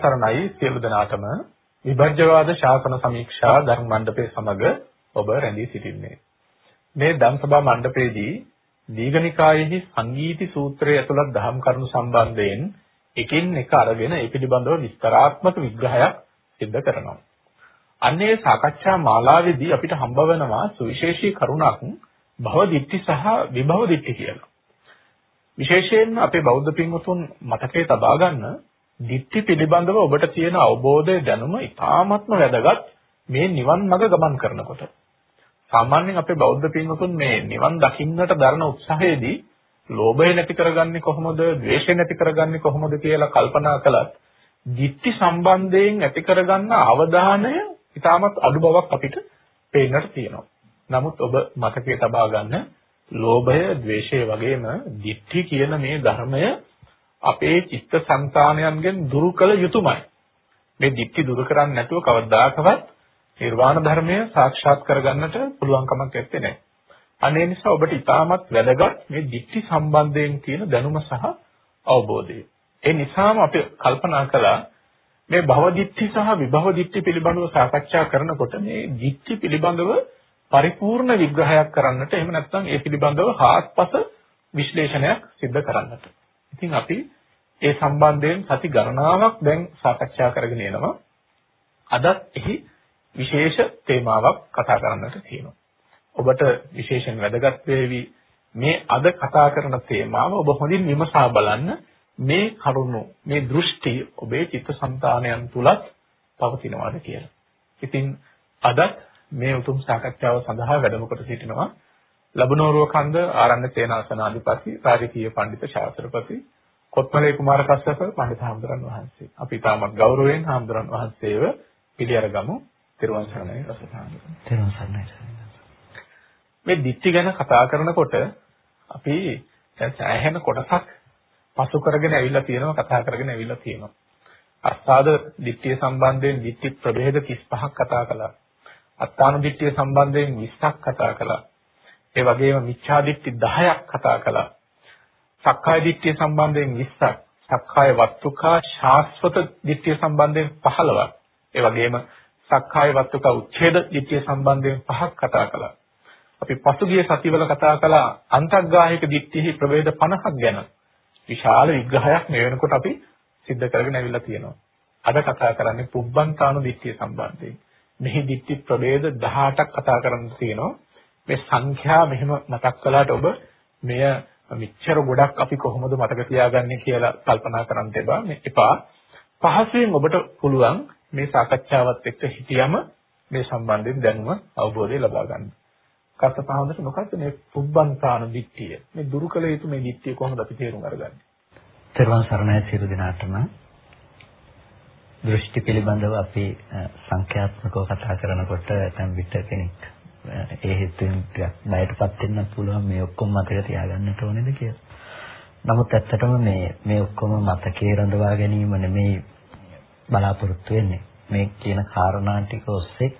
සරණයි සියලු දෙනාටම විභජ්‍යවාද ශාසන සමීක්ෂා ධර්ම මණ්ඩපයේ සමග ඔබ රැඳී සිටින්නේ. මේ ධම්සභා මණ්ඩපයේදී දීඝනිකායෙහි සංගීති සූත්‍රය ඇතුළත් දහම් කරුණු සම්බන්ධයෙන් එකින් එක අරගෙන ඒ පිළිබඳව විස්තරාත්මක විග්‍රහයක් සිදු කරනවා. අන්නේ සාකච්ඡා මාලාවේදී අපිට හම්බ වෙනවා සුවිශේෂී කරුණක් භව දිට්ඨි සහ විභව දිට්ඨි කියලා. විශේෂයෙන්ම අපේ බෞද්ධ පින්වතුන් මතකයේ තබා ගන්න දිට්ඨි පිළිබඳව ඔබට තියෙන අවබෝධය දැනුම ඉතාමත්ම වැදගත් මේ නිවන් මඟ ගමන් කරනකොට. සාමාන්‍යයෙන් අපේ බෞද්ධ පින්වතුන් මේ නිවන් දකින්නට දරන උත්සාහයේදී ලෝභය නැති කරගන්නේ කොහොමද, ද්වේෂය නැති කරගන්නේ කොහොමද කියලා කල්පනා කළත් දිට්ඨි සම්බන්ධයෙන් ඇති කරගන්න අවධානය ඉතාමත් අඩු බවක් අපිට පේන්නට තියෙනවා. නමුත් ඔබ මතකයේ තබා ගන්න ලෝභය, ද්වේෂය වගේම දිට්ඨි කියන මේ ධර්මය අපේ චිත්ත සංතානයන්ගෙන් දුරු කළ යුතුමයි. මේ දික්ටි දුරු කරන්නේ නැතුව කවදාකවත් නිර්වාණ ධර්මය සාක්ෂාත් කරගන්නට පුළුවන් කමක් නැත්තේ නෑ. අනේ නිසා ඔබට ඉතාමත් වැදගත් මේ දික්ටි සම්බන්ධයෙන් තියෙන දැනුම සහ අවබෝධය. ඒ නිසාම අපි කල්පනා කළා මේ භව දික්ටි සහ විභව දික්ටි පිළිබඳව සාකච්ඡා කරනකොට මේ දික්ටි පිළිබඳව පරිපූර්ණ විග්‍රහයක් කරන්නට එහෙම නැත්නම් ඒ පිළිබඳව හාත්පස විශ්ලේෂණයක් සිදු කරන්නට. ඉතින් අපි ඒ සම්බන්ධයෙන් සති ගණනාවක් දැන් සාකච්ඡා කරගෙන යනවා. අදත් එහි විශේෂ තේමාවක් කතා කරන්නට තියෙනවා. ඔබට විශේෂයෙන් වැදගත් වේවි මේ අද කතා කරන තේමාව ඔබ හොඳින් විමසා බලන්න මේ කරුණු මේ දෘෂ්ටි ඔබේ චිත්තසංතානයන් තුලත් පවතිනවාද කියලා. ඉතින් අදත් මේ උතුම් සාකච්ඡාව සඳහා වැඩම කොට සිටිනවා ලබනෝරුව කන්ද ආරණ්‍ය සේනාසනාධිපති රාජකීය පඬිතු ශාස්ත්‍රපති කොත්මලේ කුමාර කස්සප පඬිතු හාමුදුරන් වහන්සේ. අපි තාමත් ගෞරවයෙන් හාමුදුරන් වහන්සේව පිළිඅරගමු. තිරුවන් සරණයි රසහාමුදුරන්. තිරුවන් සරණයි. මේ දික්ටි ගැන කතා කරනකොට අපි දැන් සෑහෙන කොටසක් පසු කරගෙන ඇවිල්ලා තියෙනවා කතා කරගෙන ඇවිල්ලා තියෙනවා. අස්සාද දික්තිය සම්බන්ධයෙන් දික්ටි ප්‍රභේද 35ක් කතා කළා. අත්තාන දික්තිය සම්බන්ධයෙන් 20ක් කතා කළා. ඒ වගේම මිච්ඡා දිට්ඨි 10ක් කතා කළා. සක්කාය දිට්ඨිය සම්බන්ධයෙන් 20ක්, සක්කාය වස්තුකා ශාස්වත දිට්ඨිය සම්බන්ධයෙන් 15ක්. ඒ වගේම සක්කාය වස්තුකා උච්ඡේද දිට්ඨිය සම්බන්ධයෙන් 5ක් කතා කළා. අපි පසුගිය සතිවල කතා කළා අන්තග්ගාහික දිට්ඨිෙහි ප්‍රභේද 50ක් ගැන. විශාල විග්‍රහයක් මේ වෙනකොට අපි සිද්ධ කරගෙන ඇවිල්ලා තියෙනවා. අද කතා කරන්නේ පුබ්බන්තානු දිට්ඨිය සම්බන්ධයෙන්. මෙහි දිට්ඨි ප්‍රභේද 18ක් කතා කරන්න තියෙනවා. මේ සංඛ්‍යා මෙහෙම මතක් කළාට ඔබ මෙය මෙච්චර ගොඩක් අපි කොහොමද මතක තියාගන්නේ කියලා කල්පනා කරන්න එපා. මේ එපා. පහසුවෙන් ඔබට පුළුවන් මේ සාකච්ඡාවත් එක්ක හිටියම මේ සම්බන්ධයෙන් දැනුම අවබෝධය ලබා ගන්න. කස්සපහඳට මොකක්ද මේ පුබ්බන්තාන දිට්ඨිය? මේ දුරු කළ යුතු මේ දිට්ඨිය කොහොමද අපි තේරුම් අරගන්නේ? තෙරුවන් සරණයි සියලු දෙනාටම දෘෂ්ටි පිළිබඳව අපි සංඛ්‍යාත්මකව කතා කරනකොට ඇතැම් විට කෙනෙක් ඒ හේතුවෙන් ටිකක් බයටපත් වෙන්න පුළුවන් මේ ඔක්කොම මතක තියාගන්නට ඕනේද කියලා. නමුත් ඇත්තටම මේ මේ ඔක්කොම මතකයේ රඳවා ගැනීම නෙමෙයි බලාපොරොත්තු වෙන්නේ. මේ කියන කාරණා ටික ඔස්සේ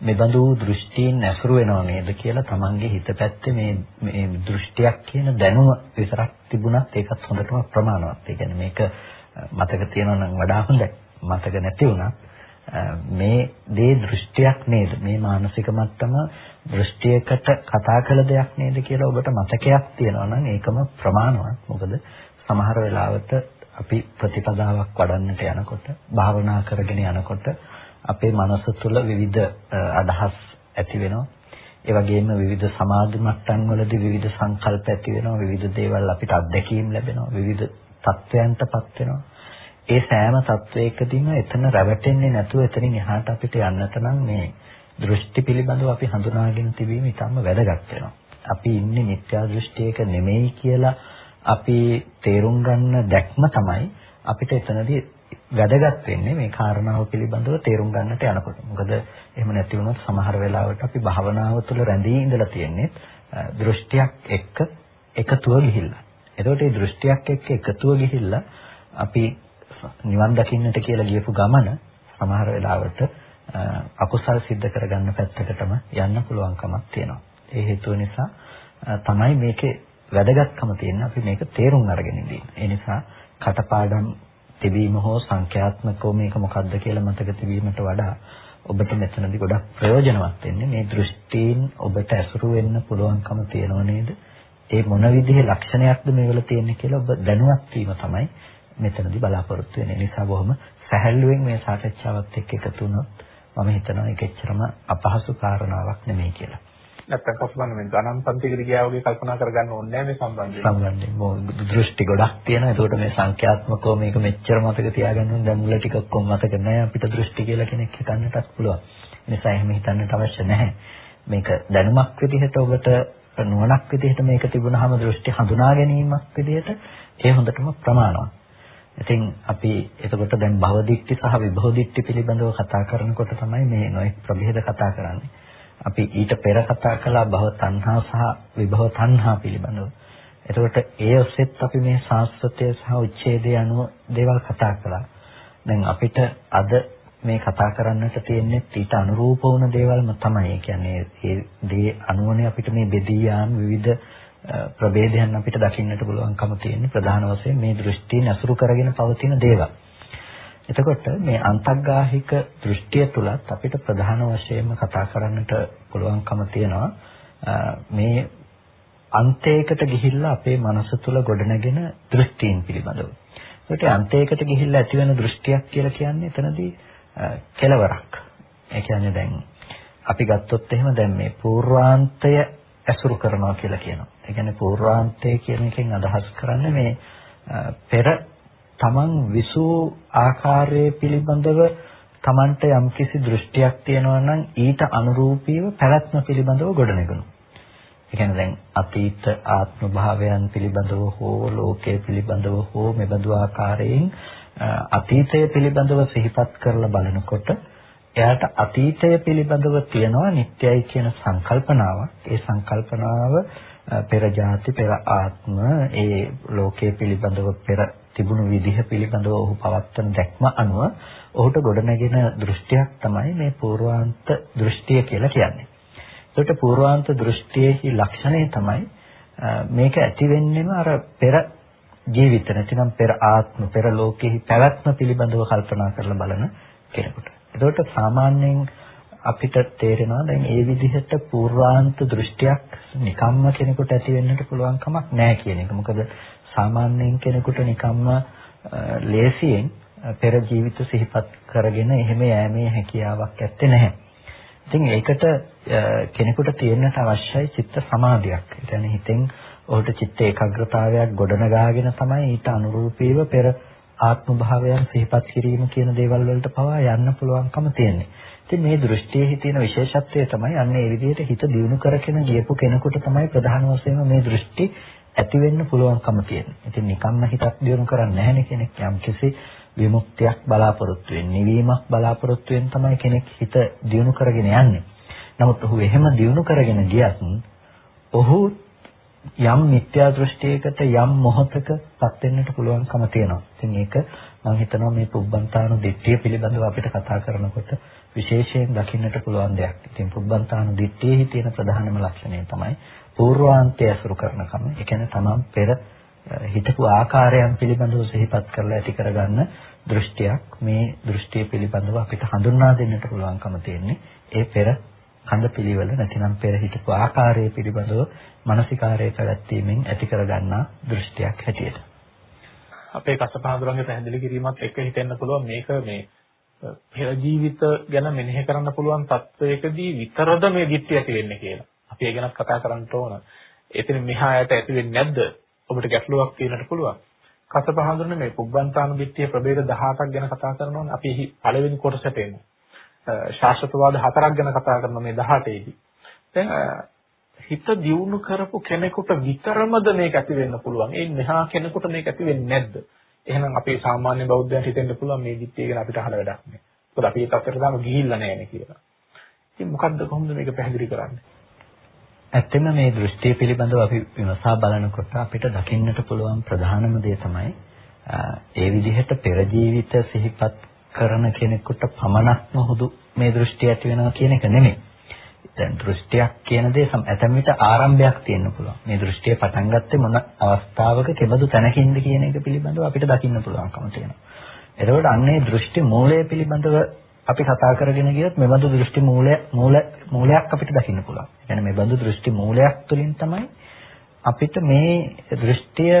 මෙබඳු දෘෂ්ටීන් ඇසුරු වෙනව නේද කියලා තමන්ගේ හිත පැත්තේ මේ මේ දෘෂ්ටියක් කියන දැනුම විතරක් තිබුණත් ඒකත් හොඳටම ප්‍රමාණවත්. ඒ කියන්නේ මේක මතක තියෙනවා නම් වඩා හොඳයි. මතක නැති වුණා මේ දේ දෘෂ්ටියක් නේද? මේ මානසික මට්ටම දෘෂ්ටියකට කතා කළ දෙයක් නේද කියලා ඔබට මතකයක් තියෙනවා නම් ඒකම ප්‍රමාණවත්. මොකද සමහර වෙලාවට අපි ප්‍රතිපදාවක් වඩන්නට යනකොට භාවනා කරගෙන යනකොට අපේ මනස තුළ විවිධ අදහස් ඇති වෙනවා. ඒ වගේම විවිධ සමාධි මට්ටම් වලදී විවිධ සංකල්ප ඇති වෙනවා. විවිධ දේවල් අපිට අත්දැකීම් ලැබෙනවා. විවිධ තත්ත්වයන්ටපත් වෙනවා. ඒ සෑම තත්වයකදීම එතන රැවටෙන්නේ නැතුව එතනින් එහාට අපිට යන්නට නම් මේ දෘෂ්ටි පිළිබඳව අපි හඳුනාගෙන තිබීම ඉතාම වැදගත් වෙනවා. අපි ඉන්නේ මිත්‍යා දෘෂ්ටියක නෙමෙයි කියලා අපි තේරුම් ගන්න දැක්ම තමයි අපිට එතනදී වැදගත් වෙන්නේ මේ කාරණාව පිළිබඳව තේරුම් ගන්නට යනකොට. මොකද එහෙම නැති වුණොත් සමහර වෙලාවට අපි භාවනාව තුළ රැඳී ඉඳලා තියෙන්නේ දෘෂ්ටියක් එක්ක එකතුව ගිහිල්ලා. එතකොට මේ දෘෂ්ටියක් එක්ක එකතුව ගිහිල්ලා අපි නිවන් දකින්නට කියලා ගියපු ගමන සමහර වෙලාවට අකුසල් සිද්ධ කරගන්න පැත්තකටම යන්න පුළුවන්කමක් තියෙනවා. ඒ හේතුව නිසා තමයි මේකේ වැදගත්කම තියෙන්නේ අපි මේක තේරුම් අරගෙන ඉඳින්න. ඒ නිසා කටපාඩම් තිබීම හෝ සංඛ්‍යාත්මකව මේක මොකක්ද කියලා මතක තිබීමට වඩා ඔබට මෙතනදී ගොඩක් ප්‍රයෝජනවත් වෙන්නේ මේ දෘෂ්ටීන් ඔබට ඇසුරු වෙන්න පුළුවන්කම තියෙනව නේද? ඒ මොන විදිහේ ලක්ෂණයක්ද මේවල තියෙන්නේ කියලා ඔබ දැනුවත් වීම තමයි මෙතනදී බලාපොරොත්තු වෙන්නේ. නිසා බොහොම සැහැල්ලුවෙන් මේ සාකච්ඡාවත් එක්ක එකතු වුණොත් මම හිතනවා ඒක එච්චරම අපහසු කාරණාවක් නෙමෙයි කියලා. නැත්තම් කසුබන්න මේ පන්තිකට ගියා වගේ කල්පනා කරගන්න ඕනේ නැහැ මේ සම්බන්ධයෙන්. සම්බන්ධයෙන් දෘෂ්ටි ගොඩක් තියෙනවා. ඒකට මේ සංඛ්‍යාත්මකව මේක මෙච්චර මතක තියාගන්න ඕනේ. දැන් මුල ටික ඔක්කොම මතක නැහැ. අපිට දෘෂ්ටි කියලා කෙනෙක් හිතන්නටත් පුළුවන්. නිසා එහෙම හිතන්නට අවශ්‍ය නැහැ. මේක දැනුමක් විදිහට ඔබට නුවණක් විදිහට මේක තිබුණාම දෘෂ්ටි හඳුනා ගැනීමක් විදිහට ඒ හොඳටම ප්‍රමාණවත්. ඉතින් අපි එතකොට දැන් භවදික්ටි සහ විභවදික්ටි පිළිබඳව කතා කරනකොට තමයි මේ නොයෙක් ප්‍රභේද කතා කරන්නේ. අපි ඊට පෙර කතා කළා භව තණ්හා සහ විභව තණ්හා පිළිබඳව. එතකොට ඒ ඔස්සේත් අපි මේ සාස්වතය සහ උච්ඡේදය අනුව දේවල් කතා කළා. දැන් අපිට අද මේ කතා කරන්නට තියෙන්නේ ඊට අනුරූප වුණ දේවල්ම තමයි. ඒ කියන්නේ ඒ දේ අනුවනේ අපිට මේ බෙදී යාම විවිධ ප්‍රභේදයන් අපිට දකින්නට පුළුවන්කම තියෙන්නේ ප්‍රධාන වශයෙන් මේ දෘෂ්ටි නසුරු කරගෙන පවතින දේවල්. එතකොට මේ අන්තග්ගාහික දෘෂ්ටිය තුලත් අපිට ප්‍රධාන වශයෙන්ම කතා කරන්නට පුළුවන්කම තියෙනවා මේ අන්තයකට ගිහිල්ලා අපේ මනස තුල ගොඩනගෙන දෘෂ්ටීන් පිළිබඳව. ඒකට අන්තයකට ගිහිල්ලා ඇතිවෙන දෘෂ්ටියක් කියලා කියන්නේ එතනදී කෙලවරක්. ඒ කියන්නේ දැන් අපි ගත්තොත් එහෙම දැන් මේ පූර්වාන්තය ඇසුරු කරනවා කියලා කියනවා. ඒ කියන්නේ පූර්වාන්තය කියන එකෙන් අදහස් කරන්නේ මේ පෙර තමන් විසූ ආකාරයේ පිළිබඳව තමන්ට යම්කිසි දෘෂ්ටියක් තියෙනවා නම් ඊට අනුරූපීව පැවැත්ම පිළිබඳව ගොඩනගනවා. ඒ කියන්නේ දැන් අතීත ආත්ම භාවයන් පිළිබඳව හෝ ලෝකයේ පිළිබඳව හෝ මෙබඳු ආකාරයෙන් අතීතය පිළිබඳව සිහිපත් කරලා බලනකොට එයාට අතීතය පිළිබඳව තියෙනවා නිට්ටයයි කියන සංකල්පනාවක්. ඒ සංකල්පනාව පෙර ජාති පෙර ආත්ම ඒ ලෝකයේ පිළිබඳව පෙර තිබුණු විදිහ පිළිබඳව ඔහු පවත්වන දැක්ම අනුව ඔහුට ගොඩනැගෙන දෘෂ්ටියක් තමයි මේ පූර්වාන්ත දෘෂ්ටිය කියලා කියන්නේ. ඒකට පූර්වාන්ත දෘෂ්ටියේ ලක්ෂණය තමයි මේක ඇති වෙන්නේම අර පෙර ජීවිත නැතිනම් පෙර ආත්ම පෙර ලෝකෙහි පැවැත්ම පිළිබඳව කල්පනා කරලා බලන කෙනෙකුට. ඒකට සාමාන්‍යයෙන් අපිට තේරෙනවා දැන් ඒ විදිහට පූර්වාන්ත දෘෂ්ටියක් නිකම්ම කෙනෙකුට ඇති වෙන්නට පුළුවන් කමක් නැහැ කියන එක. මොකද සාමාන්‍යයෙන් කෙනෙකුට නිකම්ම ලේසියෙන් පෙර ජීවිත සිහිපත් කරගෙන එහෙම යෑමේ හැකියාවක් ඇත්තේ නැහැ. ඉතින් ඒකට කෙනෙකුට තියෙන්නට අවශ්‍යයි චිත්ත සමාධියක්. ඒ කියන්නේ හිතෙන් ඔහුට චිත්ත ඒකාග්‍රතාවයක් ගොඩනගාගෙන තමයි ඊට අනුරූපීව පෙර ආත්ම භාවයන් සිහිපත් කිරීම කියන දේවල් වලට පවා යන්න පුළුවන්කම තියෙන්නේ. ඉතින් මේ දෘෂ්ටියේ තියෙන විශේෂත්වය තමයි අන්න ඒ විදිහට හිත දියුණු කරගෙන ගියපු කෙනෙකුට තමයි ප්‍රධාන වශයෙන්ම මේ දෘෂ්ටි ඇති වෙන්න පුළුවන්කම තියෙනවා. ඉතින් නිකම්ම හිතක් දියුණු කරන්නේ නැහැ කෙනෙක් යම්කිසි විමුක්තියක් බලාපොරොත්තු වෙන්නේ. නිවීමක් බලාපොරොත්තු වෙන තමයි කෙනෙක් හිත දියුණු කරගෙන යන්නේ. නමුත් ඔහු එහෙම දියුණු කරගෙන ගියත් ඔහු යම් මිත්‍යා දෘෂ්ටියකට යම් මොහතකපත් වෙන්නට පුළුවන්කම තියෙනවා. ඉතින් ඒක මම හිතනවා මේ පුබ්බන්තානු දිට්ඨිය පිළිබඳව අපිට කතා කරනකොට විශේෂයෙන් දකින්නට පුළුවන් දෙයක්. ඉතින් පුබ්බන්තානු දිට්ඨියේ තියෙන ප්‍රධානම ලක්ෂණය තමයි පූර්වාන්තය අසුරු කරනකම ඒ කියන්නේ තමන් පෙර හිතපු ආකාරයන් පිළිබඳව සිහිපත් කරලා ඇති කරගන්න දෘෂ්ටියක් මේ දෘෂ්ටිය පිළිබඳව අපිට හඳුන්වා දෙන්නට පුළුවන්කම තියෙන්නේ ඒ පෙර කඳ පිළිවෙල නැතිනම් පෙර හිතපු ආකාරය පිළිබඳව මානසිකාරය පැවැත්වීමෙන් ඇති කරගන්නා දෘෂ්ටියක් හැටියට අපේ කසපහඳුරන්ගේ පැහැදිලි කිරීමත් එක්ක හිතෙන්න පුළුවන් මේක මේ පෙර ජීවිත ගැන මෙනෙහි කරන්න පුළුවන් තත්වයකදී විතරද මේ දිට්ඨිය ඇති වෙන්නේ කියලා. අපි ඒ ගැන කතා කරන්න ඕන. එතන මෙහායට ඇති වෙන්නේ නැද්ද? ඔබට ගැටලුවක් තියෙනට පුළුවන්. කසපහඳුරනේ මේ පුබ්බන්තාන දිට්ඨිය ප්‍රභේද 18ක් ගැන කතා කරනවානේ. අපි එහි පළවෙනි කොටසට එමු. ශාස්ත්‍රවාද හතරක් ගැන කතා කරන මේ 18 දී. දැන් හිත දියුණු කරපු කෙනෙකුට විතරමද මේක ඇති වෙන්න පුළුවන්. ඒ මෙහා කෙනෙකුට මේක ඇති වෙන්නේ නැද්ද? එහෙනම් අපේ සාමාන්‍ය බෞද්ධයන්ට හිතෙන්න පුළුවන් මේ දිට්ඨිය ගැන අපිට අහල වැඩක් නැහැ. මොකද අපි ඒ තත්ත්වයට තාම ගිහිල්ලා නැහැ නේ කියලා. ඉතින් මොකද්ද කොහොමද මේක පැහැදිලි කරන්නේ? ඇත්තම මේ දෘෂ්ටිය පිළිබඳව අපි විමසා බලනකොට අපිට දකින්නට පුළුවන් ප්‍රධානම දේ තමයි ඒ විදිහට පෙර ජීවිත සිහිපත් කරන කෙනෙකුට පමණක්ම හුදු මේ දෘෂ්ටිය ඇති වෙනවා කියන එක නෙමෙයි. දැන් දෘෂ්ටියක් කියන දේ ඇතැම් විට ආරම්භයක් තියෙන්න පුළුවන්. මේ දෘෂ්ටිය පටන් ගත්තේ මොන අවස්ථාවක කෙබඳු තැනකින්ද කියන එක පිළිබඳව අපිට දකින්න පුළුවන්කම තියෙනවා. එතකොට අන්නේ දෘෂ්ටි මූලය පිළිබඳව අපි කතා කරගෙන ගියොත් මෙබඳු දෘෂ්ටි මූලය මූල මූලයක් අපිට දකින්න පුළුවන්. ඒ කියන්නේ මෙබඳු දෘෂ්ටි මූලයක් තුළින් තමයි අපිට මේ දෘෂ්ටිය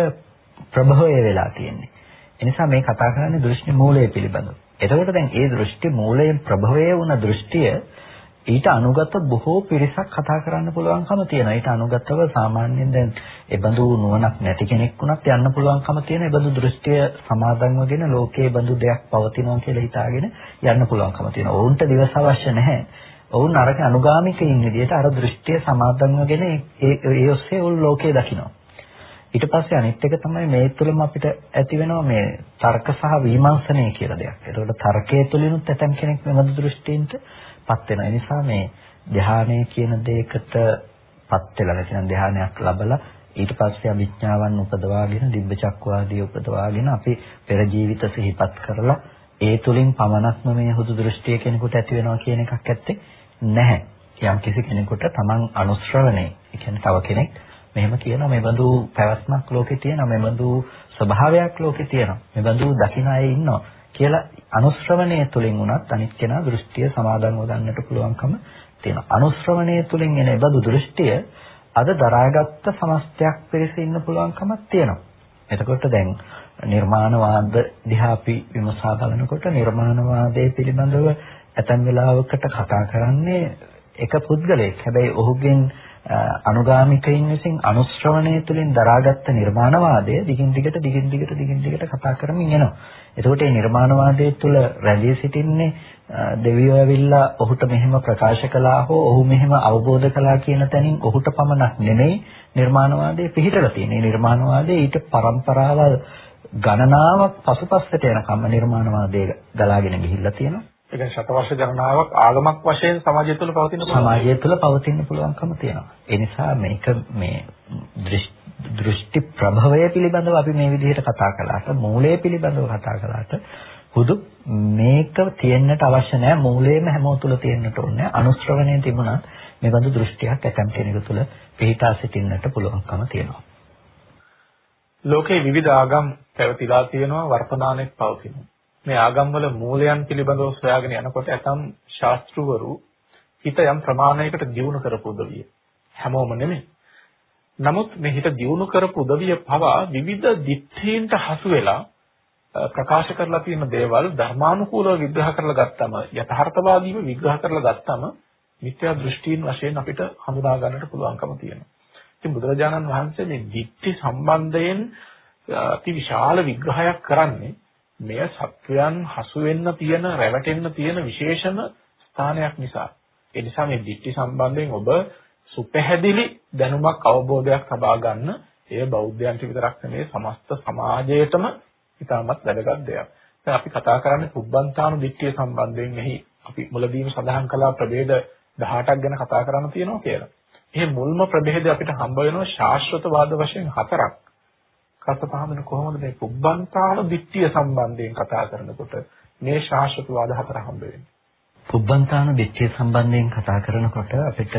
ප්‍රභවය වෙලා තියෙන්නේ. ඒ නිසා මේ කතා කරන්නේ දෘෂ්ටි මූලය පිළිබඳව. එතකොට දැන් ඒ දෘෂ්ටි මූලයෙන් ප්‍රභවය වුණ දෘෂ්ටිය ඊට අනුගත බොහෝ පිරිසක් කතා කරන්න පුළුවන්කම තියෙනවා. ඊට අනුගතව සාමාන්‍යයෙන් දැන් ඒබඳු නුවණක් නැති කෙනෙක් වුණත් යන්න පුළුවන්කම තියෙන ඒබඳු දෘෂ්ටිය සමාදන්වගෙන ලෝකයේ බඳු දෙයක් පවතිනවා කියලා හිතාගෙන යන්න පුළුවන්කම තියෙනවා. ඔවුන්ට දිවස අවශ්‍ය නැහැ. ඔවුන් අරක අනුගාමිකයින් විදිහට අර දෘෂ්ටිය සමාදන්වගෙන ඒ ඒ ඔස්සේ ඔවුන් ලෝකය දකිනවා. ඊට පස්සේ අනිත් එක තමයි මේ තුළම අපිට ඇති වෙනවා මේ තර්ක සහ විමර්ශනය කියලා දෙයක්. ඒකට තර්කයේ තුලිනුත් ඇතම් කෙනෙක් මෙබඳු දෘෂ්ටීන්ට පත් වෙනවා. ඒ නිසා මේ ධානය කියන දෙයකටපත් වෙලා නැතිනම් ධානයක් ලබලා ඊට පස්සේ අභිඥාවන් උපදවාගෙන දිබ්බ චක්වාදී උපදවාගෙන අපි පෙර ජීවිත සිහිපත් කරලා ඒ තුලින් පමණක්ම මේ හුදු දෘෂ්ටිය කෙනෙකුට ඇති වෙනවා කියන එකක් ඇත්තේ නැහැ. යම් කිසි කෙනෙකුට තමන් අනුශ්‍රවණේ, ඒ කියන්නේ තව කෙනෙක් මෙහෙම කියනවා මේ බඳු පැවැත්මක් ලෝකේ තියෙනවා, මේ බඳු ස්වභාවයක් ලෝකේ තියෙනවා, මේ බඳු දකින්න අය ඉන්නවා කියලා අනුශ්‍රවණය තුලින් උනත් අනිත් කෙනා දෘෂ්ටිය සමාදන්ව ගන්නට පුළුවන්කම තියෙනවා. අනුශ්‍රවණය තුලින් එන බඳු දෘෂ්ටිය අද දරාගත්ත සමස්තයක් පිරිස ඉන්න පුළුවන්කමක් තියෙනවා. එතකොට දැන් නිර්මාණවාද දිහා අපි විමසා බලනකොට නිර්මාණවාදයේ පිළිබඳව ඇතැම් වෙලාවකට කතා කරන්නේ එක පුද්ගලයෙක්. හැබැයි ඔහුගෙන් අනුගාමිකයින් විසින් අනුශ්‍රවණය තුළින් දරාගත්ත නිර්මාණවාදය දිගින් දිගට දිගින් දිගට දිගින් දිගට කතා කරමින් යනවා. එතකොට මේ නිර්මාණවාදයේ තුල රැඳී සිටින්නේ දෙවියෝ ඇවිල්ලා ඔහුට මෙහෙම ප්‍රකාශ කළා හෝ ඔහු මෙහෙම අවබෝධ කළා කියන තැනින් ඔහුට පමණක් නෙමෙයි නිර්මාණවාදයේ පිහිටලා තියෙන්නේ. නිර්මාණවාදයේ ඊට પરම්පරාවල් ගණනාවක් පසුපසට යනකම් නිර්මාණවාදයේ ගලාගෙන ගිහිල්ලා තියෙනවා. ඒ කියන්නේ ශතවර්ෂ ගණනාවක් ආගමක් වශයෙන් සමාජය තුළ පවතින සමාජය තුළ පවතින පුළුවන්කම තියෙනවා. ඒ නිසා මේක මේ දෘෂ්ටි ප්‍රභවය පිළිබඳව අපි මේ විදිහට කතා කළාට මූලය පිළිබඳව කතා කළාට හුදු මේක තියෙන්නට අවශ්‍ය නැහැ. මූලයේම හැමෝම තුල තියෙන්නට ඕනේ අනුශ්‍රවණය තිබුණත් මේ බඳු දෘෂ්ටියක් ඇතම් කෙනෙකු තුල පිහිටා සිටින්නට පුළුවන්කම තියෙනවා. ලෝකේ විවිධ ආගම් පැවතිලා තියෙනවා වර්තමානයේ පවතිනවා. මේ ආගම්වල මූලයන් පිළිබඳව සොයාගෙන යනකොට ඇතම් ශාස්ත්‍රවරු හිත යම් ප්‍රමාණයකට දියුණු කරපු උදවිය. හැමෝම නෙමෙයි. නමුත් මේ හිත දියුණු කරපු උදවිය පවා විවිධ දිත්තීන්ට හසු වෙලා ප්‍රකාශ කරලා තියෙන දේවල් ධර්මානුකූලව විග්‍රහ කරලා ගත්තම යථාර්ථවාදීව විග්‍රහ කරලා ගත්තම මිත්‍යා දෘෂ්ටීන් වශයෙන් අපිට හඳුනා ගන්නට පුළුවන්කම තියෙනවා. ඉතින් බුදුරජාණන් වහන්සේ මේ දික්ටි සම්බන්ධයෙන් අති විශාල විග්‍රහයක් කරන්නේ මෙය සත්වයන් හසු වෙන්න තියෙන රැවටෙන්න තියෙන විශේෂම ස්ථානයක් නිසා. ඒ නිසා මේ දික්ටි සම්බන්ධයෙන් ඔබ සුපැහැදිලි දැනුමක් අවබෝධයක් ලබා ගන්න එය බෞද්ධයන්ට විතරක් නෙමෙයි සමස්ත සමාජයටම ඉතාමත් වැදගත් දෙයක්. දැන් අපි කතා කරන්නේ පුබ්බන්තානු දිට්ඨිය සම්බන්ධයෙන් එහි අපි මුලදීම සඳහන් කළා ප්‍රභේද 18ක් ගැන කතා කරන්න තියෙනවා කියලා. එහෙනම් මුල්ම ප්‍රභේද අපිට හම්බ වෙනවා ශාස්ත්‍රවාද වශයෙන් හතරක්. කසපහමන කොහොමද මේ පුබ්බන්තානු දිට්ඨිය සම්බන්ධයෙන් කතා කරනකොට මේ ශාස්ත්‍රවාද හතර හම්බ වෙන්නේ? පුබ්බන්තාන දිට්ඨිය සම්බන්ධයෙන් කතා කරනකොට අපිට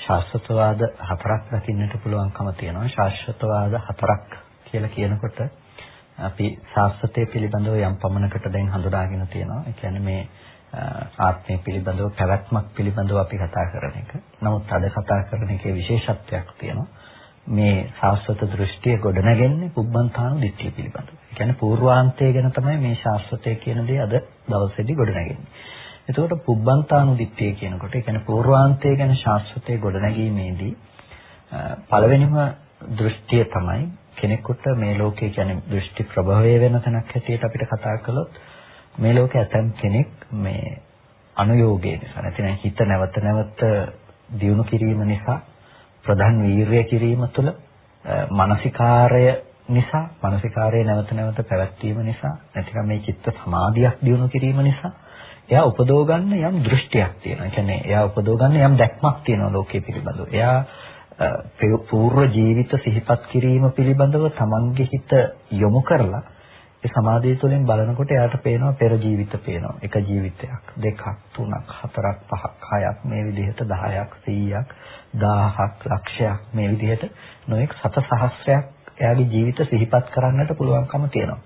ශාස්ත්‍රවාද හතරක් දකින්නට පුළුවන්කම තියෙනවා. ශාස්ත්‍රවාද හතරක් කියලා කියනකොට අපි ශාස්ත්‍රයේ පිළිබඳව යම් පමණකට දැන් හඳුනාගෙන තියෙනවා. ඒ කියන්නේ මේ ආත්මය පිළිබඳව පැවැත්මක් පිළිබඳව අපි කතා කරන එක. නමුත් අද කතා කරන එකේ විශේෂත්වයක් තියෙනවා. මේ ශාස්ත්‍රත දෘෂ්ටිය ගොඩනගන්නේ පුබ්බන්තාන දිට්ඨිය පිළිබඳව. ඒ කියන්නේ පූර්වාන්තය ගැන තමයි මේ ශාස්ත්‍රය කියන දේ අද දවසේදී ගොඩනගන්නේ. එතකොට පුබ්බන්තානුදිත්තේ කියනකොට ඒ කියන්නේ පූර්වාන්තය ගැන ශාස්ත්‍රයේ ගොඩනැගීමේදී පළවෙනිම දෘෂ්ටිය තමයි කෙනෙකුට මේ ලෝකේ කියන්නේ දෘෂ්ටි ප්‍රභවය වෙන තැනක් හැටියට අපිට කතා කළොත් මේ ලෝකේ ඇතම් කෙනෙක් මේ අනුയോഗය නිසා නැතිනම් හිත නැවත නැවත දියුණු කිරීම නිසා ප්‍රධාන වීර්ය කිරීම තුළ මානසිකාරය නිසා මානසිකාරය නැවත නැවත පැවැත්වීම නිසා නැතිනම් මේ චිත්ත සමාධියක් දියුණු කිරීම නිසා එයා උපදව ගන්න යම් දෘෂ්ටියක් තියෙනවා. ඒ කියන්නේ එයා උපදව ගන්න යම් දැක්මක් තියෙනවා ලෝකයේ පිළිබඳව. එයා පූර්ව ජීවිත සිහිපත් කිරීම පිළිබඳව තමන්ගේ හිත යොමු කරලා ඒ සමාධිය තුළින් බලනකොට එයාට පේනවා පෙර ජීවිත පේනවා. එක ජීවිතයක්, දෙකක්, තුනක්, හතරක්, පහක්, හයක් මේ විදිහට 10ක්, 100ක්, 1000ක්, ලක්ෂයක් මේ විදිහට නොඑක් සත සහස්‍රයක් එයාගේ ජීවිත සිහිපත් කරන්නට පුළුවන්කම තියෙනවා.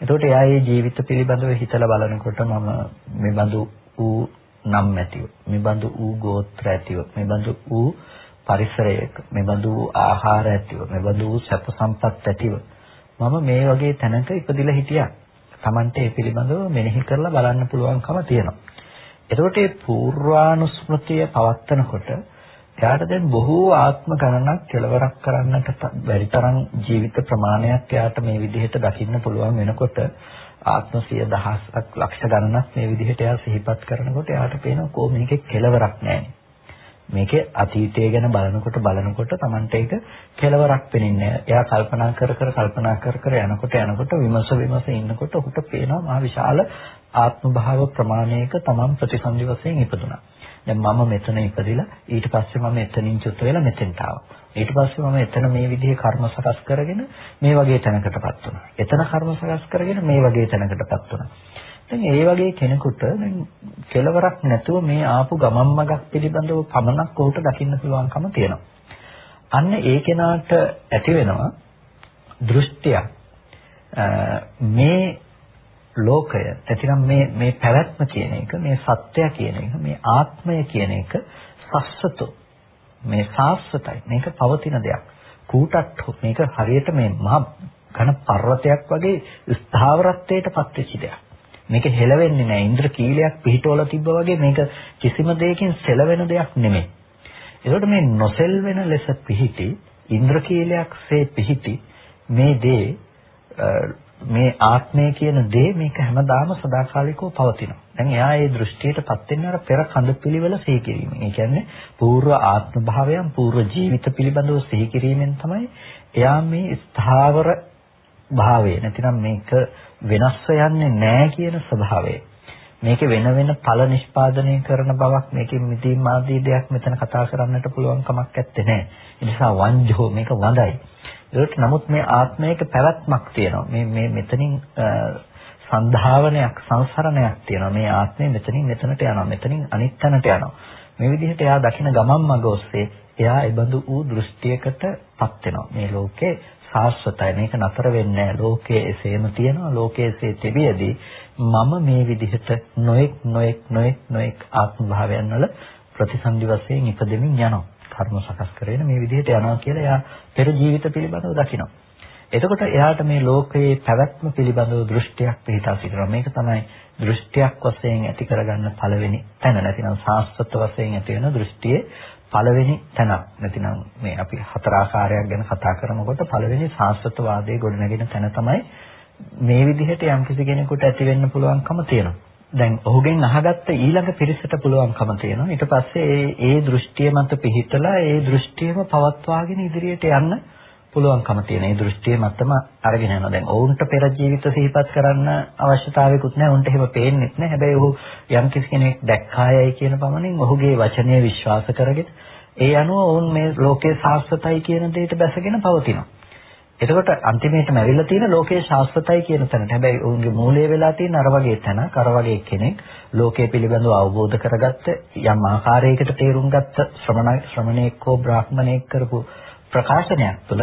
එතකොට එයා මේ ජීවිත පිළිබඳව හිතලා බලනකොට මම මේ බඳු ඌ නම් ඇතිව, මේ බඳු ඌ ගෝත්‍ර ඇතිව, මේ බඳු ඌ පරිසරයක, මේ බඳු ආහාර ඇතිව, මේ බඳු සැප සම්පත් ඇතිව මම මේ වගේ තැනක ඉපදිලා හිටියා. Tamante ඒ පිළිබඳව මෙනෙහි කරලා බලන්න පුළුවන්කම තියෙනවා. එතකොට මේ පූර්වානුස්මෘතිය පවත්නකොට එයාට දැන් බොහෝ ආත්ම ගණනක් කෙලවරක් කරන්නට බැරි තරම් ජීවිත ප්‍රමාණයක් එයාට මේ විදිහට දකින්න පුළුවන් වෙනකොට ආත්ම සිය දහසක් ලක්ෂ ගණනක් මේ විදිහට එයා සිහිපත් කරනකොට එයාට පේනවා කො මේකේ කෙලවරක් නැහැ. මේකේ අතීතය ගැන බලනකොට බලනකොට Tamante ඒක කෙලවරක් පෙනින්නේ. එයා කල්පනා කර කර කල්පනා කර කර යනකොට යනකොට විමස විමස ඉන්නකොට ඔහුට පේනවා මහ විශාල ආත්ම භාව ප්‍රමාණයක Taman ප්‍රතිසන්දි වශයෙන් ඉපදුනා. දැන් මම මෙතන ඉපදිලා ඊට පස්සේ මම එතනින් චුත වෙලා මෙතෙන්ට ආවා. ඊට පස්සේ මම එතන මේ විදිහේ කර්ම සකස් කරගෙන මේ වගේ තැනකටපත් වුණා. එතන කර්ම සකස් කරගෙන මේ වගේ තැනකටපත් වුණා. දැන් ඒ වගේ කෙනෙකුට දැන් කෙලවරක් නැතුව මේ ආපු ගමන් මගක් පිළිබඳව පමණක් ඔහුට දකින්න පුළුවන්කම තියෙනවා. අන්න ඒ කෙනාට ඇති වෙනවා දෘෂ්ටියක් මේ ලෝකය. නැතිනම් මේ මේ පැවැත්ම කියන එක මේ සත්‍යය කියන එක මේ ආත්මය කියන එක සස්සතු. මේ සාස්වතයි මේක පවතින දෙයක්. කූටට්ටු මේක හරියට මේ මහා ඝන පර්වතයක් වගේ ස්ථාවරත්වයට පත්වෙච්ච දෙයක්. මේක හෙලවෙන්නේ නැහැ. ඉන්ද්‍ර කීලයක් පිහිටවල තිබ්බා වගේ මේක කිසිම දෙයකින් සෙලවෙන දෙයක් නෙමෙයි. ඒකට මේ නොසෙල් වෙන ලෙස පිහිටි ඉන්ද්‍ර කීලයක්සේ පිහිටි මේ දේ මේ ආත්මය කියන දේ මේක හැමදාම සදාකාලිකව පවතිනවා. දැන් එයා ඒ දෘෂ්ටියටපත් වෙන්නේ අර පෙර කඳපිලිවෙල සිහි කිරීම. ඒ කියන්නේ పూర్ව ආත්ම භාවයන් పూర్ව ජීවිත පිළිබඳව සිහි කිරීමෙන් තමයි එයා මේ ස්ථාවර භාවය නැතිනම් මේක වෙනස් වෙන්නේ නැහැ කියන ස්වභාවය මේක වෙන වෙන ඵල නිෂ්පාදනය කරන බවක් මේකෙන් මිදීම ආදී දෙයක් මෙතන කතා කරන්නට පුළුවන් කමක් නැත්තේ නෑ. ඒ නිසා වංජෝ මේක වඳයි. ඒකට නමුත් මේ ආත්මයක පැවැත්මක් තියෙනවා. මේ මේ මෙතනින් සන්ධාවනයක් සංසරණයක් තියෙනවා. මේ ආත්මය මෙතනින් මෙතනට යනවා. මෙතනින් අනිත් තැනට යනවා. මේ විදිහට එයා දකින ගමන් මඟ ඔස්සේ එයා ඒබඳු වූ දෘෂ්ටියකටපත් වෙනවා. මේ ලෝකේ සාස්වතයි මේක නතර වෙන්නේ ලෝකයේ එසේම තියෙනවා ලෝකයේ එසේ තිබියදී මම මේ විදිහට නොඑක් නොඑක් නොඑක් නොඑක් ආත්ම භාවයන් වල ප්‍රතිසන්දි වශයෙන් ඉපදෙමින් යනවා. කර්ම සකස් කරගෙන මේ විදිහට යනවා කියලා එයා පෙර ජීවිත පිළිබඳව දකිනවා. එතකොට එයාට මේ ලෝකයේ පැවැත්ම පිළිබඳව දෘෂ්ටියක් පිටා සිටිනවා. මේක තමයි දෘෂ්ටියක් වශයෙන් ඇති කරගන්න පළවෙනි තැන. නැතිනම් සාස්වත වශයෙන් ඇති වෙන දෘෂ්ටියේ පළවෙනි තැනක් නැතිනම් මේ අපි හතර ආකාරයක් ගැන කතා කරනකොට පළවෙනි සාස්වතවාදයේ ගොඩනැගෙන තැන තමයි මේ විදිහට යම්කිසි කෙනෙකුට ඇති වෙන්න පුළුවන්කම තියෙනවා. දැන් ඔහුගෙන් අහගත්ත ඊළඟ පිරිසට පුළුවන්කම තියෙනවා. ඊට පස්සේ ඒ ඒ දෘෂ්ටිය මත පිහිටලා ඒ දෘෂ්ටියම පවත්වාගෙන ඉදිරියට යන්න පුළුවන්කම තියෙන. ඒ දෘෂ්ටිය මතම අරගෙන යනවා. දැන් ඔවුන්ට පෙර ජීවිත සිහිපත් කරන්න අවශ්‍යතාවයකුත් නැහැ. ඔවුන්ට එහෙම පේන්නෙත් නැහැ. හැබැයි ඔහු යම් කෙනෙක් දැක්කායයි කියන පමණින් ඔහුගේ වචනය විශ්වාස කරගෙන ඒ අනුව ඔවුන් මේ ලෝකයේ සාස්වතයි කියන දෙයට බැසගෙන පවතිනවා. එතකොට අන්තිමේටම ඇවිල්ලා තියෙන ලෝකයේ ශාස්ත්‍රතයි කියන තැනට. හැබැයි ඔවුන්ගේ මූලය වෙලා තියෙන අර වගේ තැනක්, අර වගේ කෙනෙක් ලෝකයේ පිළිබඳව අවබෝධ කරගත්ත යම් ආකාරයකට තේරුම් ගත්ත ශ්‍රමණ ශ්‍රමණේක් හෝ බ්‍රාහ්මණයෙක් කරපු ප්‍රකාශනයක් තුළ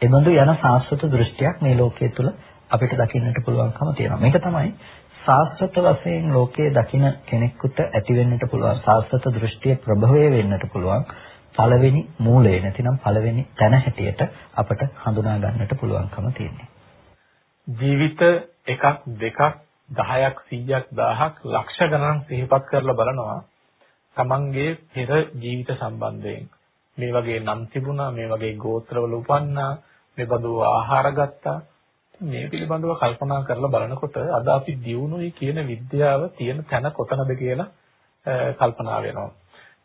එබඳු යන සාස්වත දෘෂ්ටියක් මේ ලෝකයේ තුල අපිට දකින්නට පුළුවන්කම තියෙනවා. මේක තමයි සාස්වත වශයෙන් ලෝකයේ දකින කෙනෙකුට ඇති වෙන්නට පුළුවන් සාස්වත දෘෂ්ටිය ප්‍රභවය වෙන්නට පුළුවන් පළවෙනි මූලය නැතිනම් පළවෙනි තැන හැටියට අපට හඳුනා ගන්නට පුළුවන්කම තියෙනවා. ජීවිත එකක් දෙකක් 10ක් 100ක් 1000ක් ලක්ෂ ගණන් සිහිපත් කරලා බලනවා තමන්ගේ පෙර ජීවිත සම්බන්ධයෙන්. මේ වගේ නම් තිබුණා මේ වගේ ගෝත්‍රවල උපන්නා මේ බඳු ආහාර ගත්තා. මේ පිළිබඳව කල්පනා කරලා බලනකොට අද අපි දියුණුවයි කියන විද්‍යාව තියෙන තැන කොතනද කියලා කල්පනා වෙනවා.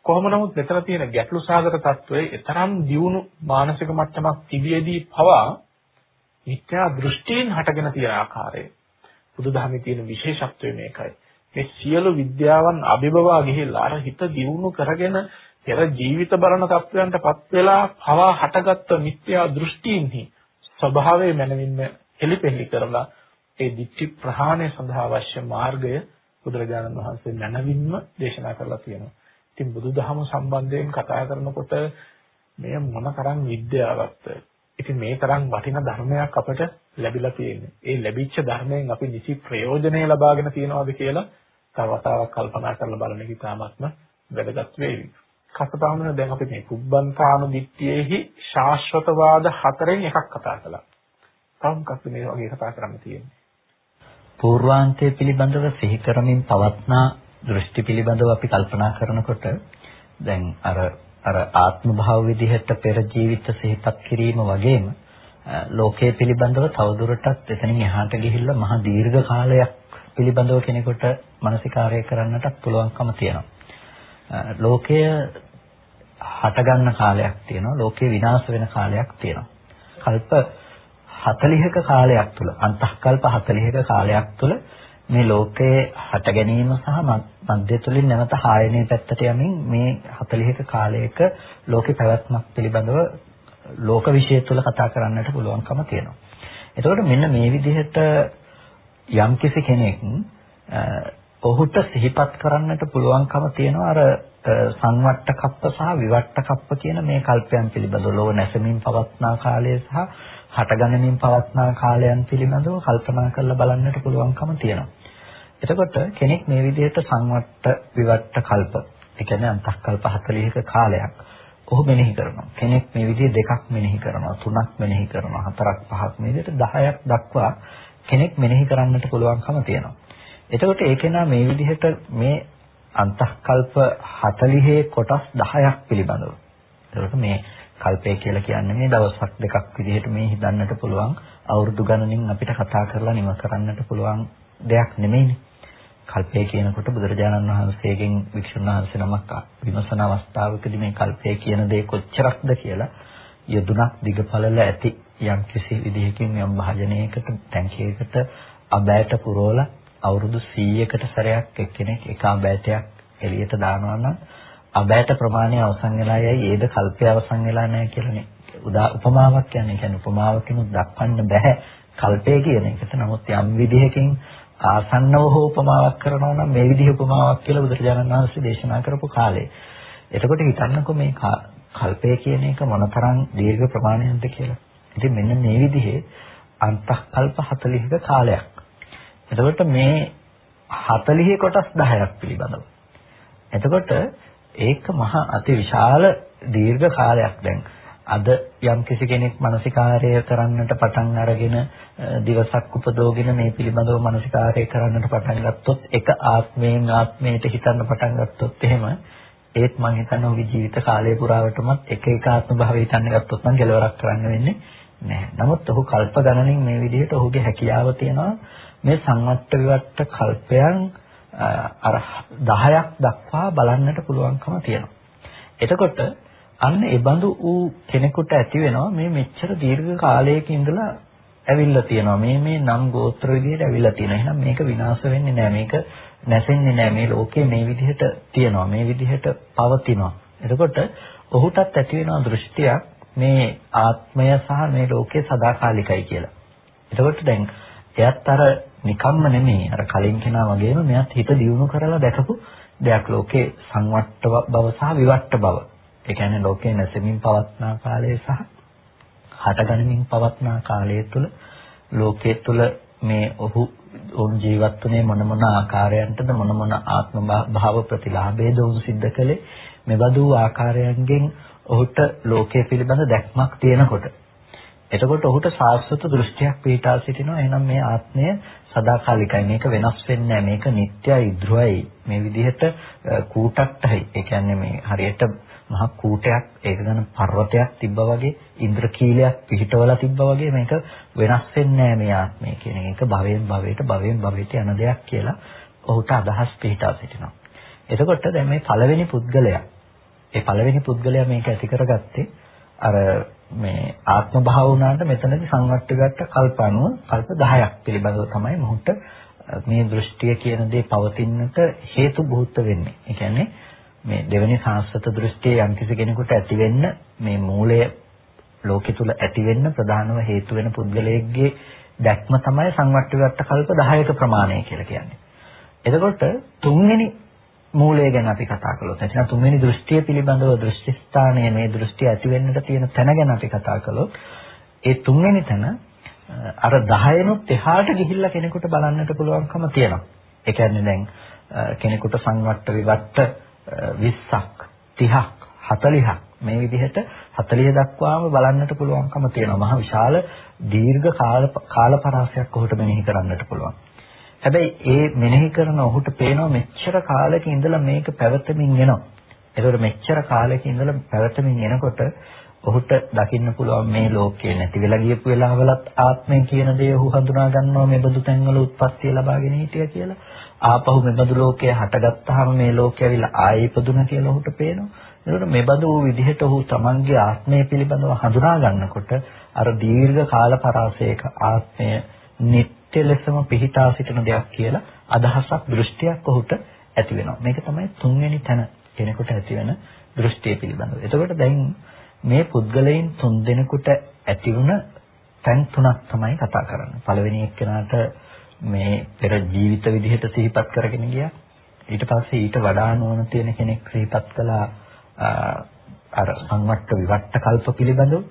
කොහොම නමුත් මෙතන තියෙන ගැටලු සාගත తත්වයේ තරම් දියුණු මානසික මට්ටමක් තිබියදී පවා මිත්‍යා දෘෂ්ටීන් හටගෙන තියෙන ආකාරය බුදුදහමේ තියෙන විශේෂත්වය මේකයි මේ සියලු විද්‍යාවන් අභිබවා ගිහිල්ලා අර හිත දියුණු කරගෙන පෙර ජීවිත බලන තත්වයන්ටපත් වෙලා පවා හටගත්තු මිත්‍යා දෘෂ්ටීන්හි ස්වභාවය මනමින්ම එලිපෙලි කරලා ඒ දික්ටි ප්‍රහාණය සඳහා අවශ්‍ය මාර්ගය බුදුරජාණන් වහන්සේ මනවින්ම දේශනා කරලා තියෙනවා. ඉතින් බුදුදහම සම්බන්ධයෙන් කතා කරනකොට මෙය මොනතරම් විද්‍යාවක්ද? ඉතින් මේ තරම් වටිනා ධර්මයක් අපට ලැබිලා තියෙන්නේ. ඒ ලැබිච්ච ධර්මයෙන් අපි නිසි ප්‍රයෝජනය ලබාගෙන තියනවාද කියලා තව වතාවක් කල්පනා කරලා බලන එක ඉතාමත්ම වැදගත් වේවි. කසපාමන දැන් අපි මේ කුබ්බන්තාන දිට්ඨියේහි ශාශ්වතවාද හතරෙන් එකක් කතා කළා. තව මොකක්ද මේ වගේ කතා කරන්න තියෙන්නේ? පූර්වාන්තය පිළිබඳව සිහි කරමින් පවත්නා දෘෂ්ටි පිළිබඳව අපි කල්පනා කරනකොට දැන් අර අර ආත්ම භාව විදිහට පෙර ජීවිත සිහිපත් කිරීම වගේම ලෝකයේ පිළිබඳව තවදුරටත් එතනින් එහාට ගිහිල්ලා මහ දීර්ඝ කාලයක් පිළිබඳව කෙනෙකුට මානසිකාරය කරන්නටත් පුළුවන්කම තියෙනවා. ලෝකය හටගන්න කාලයක් තියෙනවා. ලෝකේ විනාශ වෙන කාලයක් තියෙනවා. කල්ප 40ක කාලයක් තුල අන්තක්කල්ප 40ක කාලයක් තුල මේ ලෝකයේ හට ගැනීම සහ මධ්‍ය තුලින් නැවත හායනයේ පැත්තට යමින් මේ 40ක කාලයක ලෝකේ පැවැත්මක් පිළිබඳව ලෝක විශ්ය තුළ කතා කරන්නට පුළුවන්කම තියෙනවා. එතකොට මෙන්න මේ විදිහට යම්කිසි කෙනෙක් ඔහුට සිහිපත් කරන්නට පුළුවන්කම තියෙනවා අර සංවට්ට කප්ප සහ විවට්ට කප්ප කියන මේ කල්පයන් පිළිබඳව ලෝක නැසමින් පවත්නා කාලය සහ හටගැනීමෙන් පවත්නා කාලයන් පිළිබඳව කල්පනා කරලා බලන්නට පුළුවන්කම තියෙනවා. එතකොට කෙනෙක් මේ විදිහට සංවට්ට විවට්ට කල්ප, ඒ කියන්නේ අන්තක්කල්ප 40ක කාලයක් ඔහු මෙනෙහි කරනවා. කෙනෙක් මේ විදිහේ දෙකක් මෙනෙහි කරනවා, තුනක් මෙනෙහි කරනවා, හතරක් පහක් මේ විදිහට 10ක් දක්වා කෙනෙක් මෙනෙහි කරන්නට පුළුවන්කම තියෙනවා. එතකොට ඒ කෙනා මේ විදිහට මේ අන්තක්කල්ප 40 කොටස් 10ක් පිළිබඳව. එතකොට මේ කල්පය කියලා කියන්නේ මේ දවසක් දෙකක් විදිහට මේ හිතන්නට පුළුවන් අවුරුදු ගණනින් අපිට කතා කරලා නිම කරන්නට පුළුවන් දෙයක් නෙමෙයිනේ. කල්පය කියනකොට බුදුරජාණන් වහන්සේගෙන් වික්ෂුන් වහන්සේ නමක් විමසන අවස්ථාවකදී මේ කල්පය කියන දේ කොච්චරක්ද කියලා යදුනක් දිගපළල ඇති යම් කිසි විදිහකින් යම් භාජනයකට ටැංකියකට අබෑට පුරවලා අවුරුදු 100කට සැරයක් එක්කෙනෙක් එක අබෑටයක් එළියට දානවා නම් අබෑට ප්‍රමාණය අවසන් වෙලා යයි ඒද කල්පය අවසන් වෙලා නැහැ කියලානේ උදා උපමාවක් කියන්නේ කියන්නේ උපමාවකින් දක්වන්න බෑ කල්පය කියන එකට නමුත් යම් විදිහකින් ආසන්නව හෝ උපමාවක් කරනවා නම් මේ විදිහ උපමාවක් කියලා බුදුරජාණන් වහන්සේ දේශනා කරපු කාලේ. එතකොට හිතන්නකෝ මේ කල්පය කියන එක මොනතරම් දීර්ඝ ප්‍රමාණයක්ද කියලා. ඉතින් මෙන්න මේ විදිහේ අන්තකල්ප 40ක කාලයක්. එතකොට මේ 40 කොටස් 10ක් පිළිබඳව. එතකොට ඒක මහා අති විශාල දීර්ඝ කාලයක් දැන් අද යම් කිසි කෙනෙක් මානසිකාර්යය කරන්නට පටන් අරගෙන දිවසක් උපදෝගෙන මේ පිළිබඳව මානසිකාර්යය කරන්නට පටන් ගත්තොත් එක ආත්මයෙන් ආත්මයට හිතන්න පටන් ගත්තොත් එහෙම ඒත් මම හිතන්නේ ඔහුගේ ජීවිත කාලය පුරාවටම එක එක ආත්ම භාවය හිතන්න ගත්තොත් නම් කෙලවරක් කරන්න වෙන්නේ නැහැ. නමුත් ඔහු කල්ප ගණනින් මේ විදිහට ඔහුගේ හැකියාව තියෙනවා මේ සංවට්ට විවට්ට කල්පයන් අර 10ක් දක්වා බලන්නට පුළුවන්කම තියෙනවා. එතකොට අන්න ඒ බඳු ඌ කෙනෙකුට ඇති වෙනවා මේ මෙච්චර දීර්ඝ කාලයක ඉඳලා ඇවිල්ලා තියෙනවා. මේ මේ නම් ගෝත්‍ර විදියට ඇවිල්ලා තියෙනවා. එහෙනම් මේක විනාශ වෙන්නේ නැහැ මේක නැසෙන්නේ නැහැ මේ ලෝකේ මේ විදිහට තියෙනවා. මේ විදිහට පවතිනවා. එතකොට ඔහුටත් ඇති වෙනවා දෘෂ්ටියක් මේ ආත්මය සහ මේ ලෝකේ සදාකාලිකයි කියලා. එතකොට දැන් එයත් අර නිකම්ම නෙමෙයි. අර කලින් කෙනා වගේම මෙයත් හිත දියුණු කරලා දැකපු දෙයක්. ලෝකේ සංවට්ට බව සහ විවට්ට බව. ඒ කියන්නේ ලෝකේ නැසෙමින් පවත්නා කාලය සහ හටගනිමින් පවත්නා කාලය තුල ලෝකයේ තුල මේ ඔහු උන් ජීවත් වුනේ මොන මොන ආකාරයන්ටද මොන මොන ආත්ම භාව ප්‍රතිලාභයේද උන් සිද්ධ කළේ. මෙබඳු ආකාරයන්ගෙන් ඔහුට ලෝකයේ පිළිබඳ දැක්මක් තියෙනකොට එතකොට ඔහුට සාස්වත දෘෂ්ටියක් පිටා සිටිනවා. එහෙනම් මේ ආත්මය සදාකාලිකයි. මේක වෙනස් වෙන්නේ මේක නිට්ටයයි ධ්‍රුවයි මේ විදිහට කූටක්ටයි ඒ කියන්නේ මේ හරියට මහ කූටයක් ඒක ගන්න පර්වතයක් තිබ්බා වගේ ඉන්ද්‍රකීලයක් පිහිටවලා තිබ්බා වගේ මේක වෙනස් වෙන්නේ මේ ආත්මය කියන එක. භවයෙන් භවයට භවයෙන් භවයට යන දෙයක් කියලා ඔහුට අදහස් පිහිටා සිටිනවා. එතකොට දැන් මේ පළවෙනි පුද්ගලයා ඒ පළවෙනි පුද්ගලයා මේක ඇති කරගත්තේ අර මේ ආත්ම භාව වුණාට මෙතනදී සංවට්ටගත්ත කල්පණුව කල්ප 10ක් පිළිබඳව තමයි මොහොත මේ දෘෂ්ටිය කියන දේ පවතින්නට හේතු බහුත වෙන්නේ. ඒ කියන්නේ මේ දෙවෙනි සාස්වත දෘෂ්ටිය යම් කිසි කෙනෙකුට ඇති වෙන්න මේ මූලය ලෝකෙ තුල ඇති වෙන්න ප්‍රධානම හේතු වෙන පුද්ගලයෙක්ගේ දැක්ම තමයි සංවට්ටවිවට්ට කල්ප 10ක ප්‍රමාණය කියලා කියන්නේ. එතකොට තුන්වෙනි මූලය ගැන අපි කතා කළොත් එතන තුන්වෙනි දෘෂ්ටිය පිළිබඳව දෘෂ්ටි ස්ථානය මේ දෘෂ්ටිය ඇති වෙන්නට තියෙන තැන ගැන අපි කතා කළොත් ඒ තුන්වෙනි තැන අර 10නුත් එහාට ගිහිල්ලා කෙනෙකුට බලන්නට පුළුවන්කම තියෙනවා. ඒ කියන්නේ දැන් කෙනෙකුට සංවට්ට විවට්ට 20ක් 30ක් 40ක් මේ විදිහට 40 දක්වාම බලන්නට පුළුවන්කම තියෙනවා. මහ විශාල දීර්ඝ කාල කාලපරාසයක් ඔහුට මෙනෙහි කරන්නට පුළුවන්. හැබැයි ඒ මෙනෙහි කරන ඔහුට පේනවා මෙච්චර කාලෙක ඉඳලා මේක පැවතමින් එනවා. ඒකට මෙච්චර කාලෙක ඉඳලා පැවතමින් එනකොට ඔහුට දකින්න පුළුවන් මේ ලෝකේ නැති වෙලා ගියපු වෙලාවලත් ආත්මය කියන දේ ඔහු හඳුනා ගන්නවා මේ බඳු තැන්වල උත්පත්ති ලබාගෙන හිටියා කියලා. ආපහු මේ බඳු ලෝකයේ හටගත්තාම මේ ලෝකය ඇවිල්ලා ආයෙ ඉපදුනා කියලා ඔහුට පේනවා. ඒකට මේ බඳු විදිහට ඔහු තමන්ගේ ආත්මය පිළිබඳව හඳුනා ගන්නකොට අර දීර්ඝ කාල පරාසයක ආත්මය නිත්‍ය ලෙසම පිහිටා සිටින දෙයක් කියලා අදහසක් දෘෂ්ටියක් ඔහුට ඇති වෙනවා. මේක තමයි තුන්වෙනි තැන කෙනෙකුට ඇති වෙන දෘෂ්ටිය පිළිබඳව. එතකොට දැන් මේ පුද්ගලයන් තුන් දෙනෙකුට ඇති වුණ තැන් තුනක් තමයි කතා කරන්නේ. පළවෙනි එක්කෙනාට මේ පෙර ජීවිත විදිහට සිහිපත් කරගෙන ගියා. ඊට පස්සේ ඊට වඩා නුවණ තියෙන කෙනෙක් සිහිපත් කළා අර සංවට්ට විවට්ට කල්ප පිළිබඳව.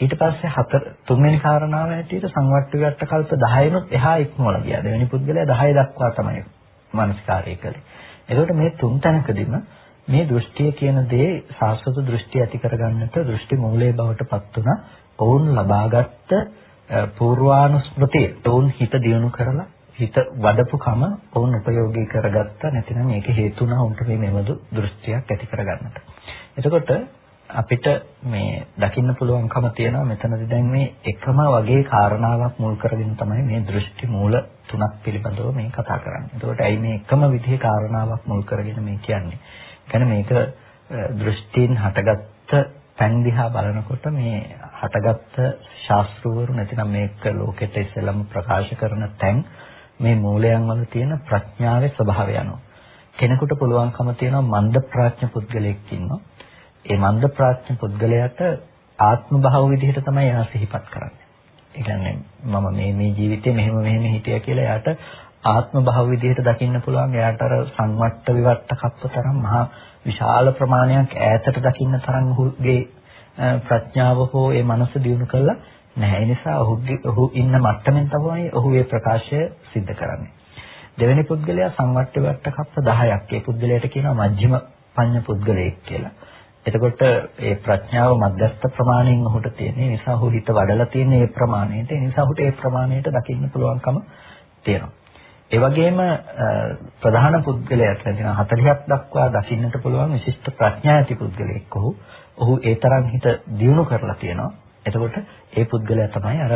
ඊට පස්සේ හතර තුන්වෙනි කාරණාව ඇටියට සංවට්ට විවට්ට කල්ප 10නොත් එහා ඉක්මවලා ගියා. දෙවෙනි පුද්ගලයා 10 දක්වා තමයි මනස්කාරය කළේ. එතකොට මේ තුන් තැනකදීම මේ දෘෂ්ටිය කියන දේ සාස්වත දෘෂ්ටි ඇති කරගන්නට දෘෂ්ටි මූලයේ බවට පත් වුණා. ඔවුන් ලබාගත් පූර්වානුස්මෘතිය. ඔවුන් හිත දියුණු කරලා හිත වඩපු කම ඔවුන් ප්‍රයෝගී කරගත්තා නැතිනම් මේක හේතු වුණා උන්ට මේ මෙවදු දෘෂ්ටියක් ඇති කරගන්නට. එතකොට අපිට මේ දකින්න පුළුවන්කම තියෙනවා මෙතනදී දැන් මේ එකම වගේ කාරණාවක් මුල් කරගෙන තමයි මේ දෘෂ්ටි මූල තුනක් පිළිබඳව මේ කතා කරන්නේ. එතකොට ඇයි මේ එකම විදිහේ කාරණාවක් මුල් කරගෙන මේ කියන්නේ? කියන්නේ මේක දෘෂ්ටීන් හටගත්ත තැන් දිහා බලනකොට මේ හටගත්ත ශාස්ත්‍රවරු නැතිනම් මේක ලෝකෙට ඉස්සෙල්ලම ප්‍රකාශ කරන තැන් මේ මූලයන් වල තියෙන ප්‍රඥාවේ ස්වභාවය අනුව කෙනෙකුට පුළුවන්කම තියෙනවා මන්ද ප්‍රඥ පුද්ගලයෙක් ඉන්නවා. ඒ මන්ද ප්‍රඥ පුද්ගලයාට ආත්ම භාව විදිහට තමයි එයා සිහිපත් කරන්නේ. ඒ කියන්නේ මම මේ මේ ජීවිතේ මෙහෙම මෙහෙම හිටියා කියලා එයාට ආත්ම භාව විදිහට දකින්න පුළුවන් එයාට අර සංවට්ට විවට්ට කප්පතරම් මහා විශාල ප්‍රමාණයක් ඈතට දකින්න තරම් ඔහුගේ ප්‍රඥාව හෝ ඒ මනස දියුණු කළා නැහැ. ඒ නිසා ඔහුගේ ඔහු ඉන්න මට්ටමින් තමයි ඔහු මේ ප්‍රකාශය සිද්ධ කරන්නේ. දෙවෙනි පුද්ගලයා සංවට්ට විවට්ට කප්ප 10ක්. ඒ පුද්ගලයාට කියනවා මජ්ක්‍ධිම පඤ්ඤ පුද්ගලයෙක් කියලා. එතකොට ඒ ප්‍රඥාව මධ්‍යස්ථ ප්‍රමාණයෙන් ඔහුට තියෙන නිසා ඔහු හිත වඩලා තියෙන ඒ ප්‍රමාණයට ඒ නිසා ඔහුට ඒ ප්‍රමාණයට දකින්න පුළුවන්කම තියෙනවා. ඒ වගේම ප්‍රධාන පුද්ගලයාට කියන 40ක් දක්වා දකින්නට පුළුවන් විශිෂ්ට ප්‍රඥා ඇති පුද්ගලයෙක් ඔහු. ඔහු ඒ තරම් හිත දියුණු කරලා තියෙනවා. එතකොට ඒ පුද්ගලයා තමයි අර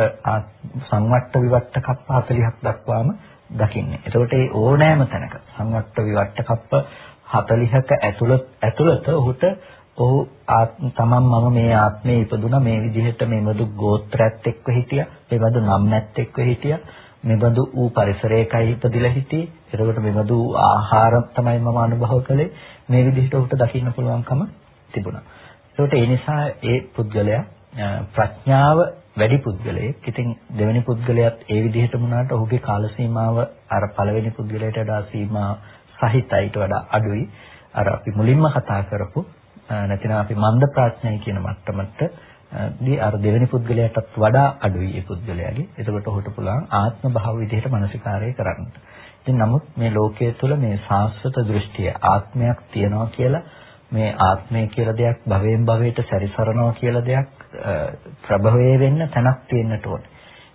සංවට්ට විවට්ට කප්ප 40ක් දක්වාම දකින්නේ. එතකොට ඒ ඕනෑම තැනක සංවට්ට විවට්ට කප්ප 40ක ඇතුළත ඇතුළත ඔහුට ඔහු තමන් මම මේ ආත්මේ ඉපදුනා මේ විදිහට මේවදු ගෝත්‍රයත් එක්ක හිටියා, මේවදු නම්මැත් එක්ක හිටියා. මෙබඳු ඌ පරිසරයකයි ඉපදිලා හිටියේ. එතකොට මෙබඳු ආහාර තමයි මම අනුභව කළේ. මේ විදිහට උට දකින්න පුළුවන්කම තිබුණා. ඒකට ඒ නිසා ඒ පුද්ගලයා ප්‍රඥාව වැඩි පුද්ගලයෙක්. ඉතින් දෙවෙනි පුද්ගලයාත් ඒ විදිහටම වුණාට ඔහුගේ කාල සීමාව අර පළවෙනි පුද්ගලයාට වඩා සීමා සහිතයිට වඩා අඩුයි. අර අපි මුලින්ම කතා කරපු නැතිනම් අපි මන්ද ප්‍රඥයි කියන මට්ටමට දී අර දෙවෙනි පුද්ගලයාටත් වඩා අඩුයි ඒ පුද්ගලයාගේ. එතකොට ඔහුට පුළුවන් ආත්ම භාව විදිහට මානසිකාරය කරන්න. ඉතින් නමුත් මේ ලෝකයේ තුල මේ සාස්වත දෘෂ්ටිය ආත්මයක් තියනවා කියලා මේ ආත්මය කියලා දෙයක් භවයෙන් භවයට සැරිසරනවා කියලා දෙයක් ප්‍රභවයේ වෙන්න තැනක් තියෙන්නට ඕනේ.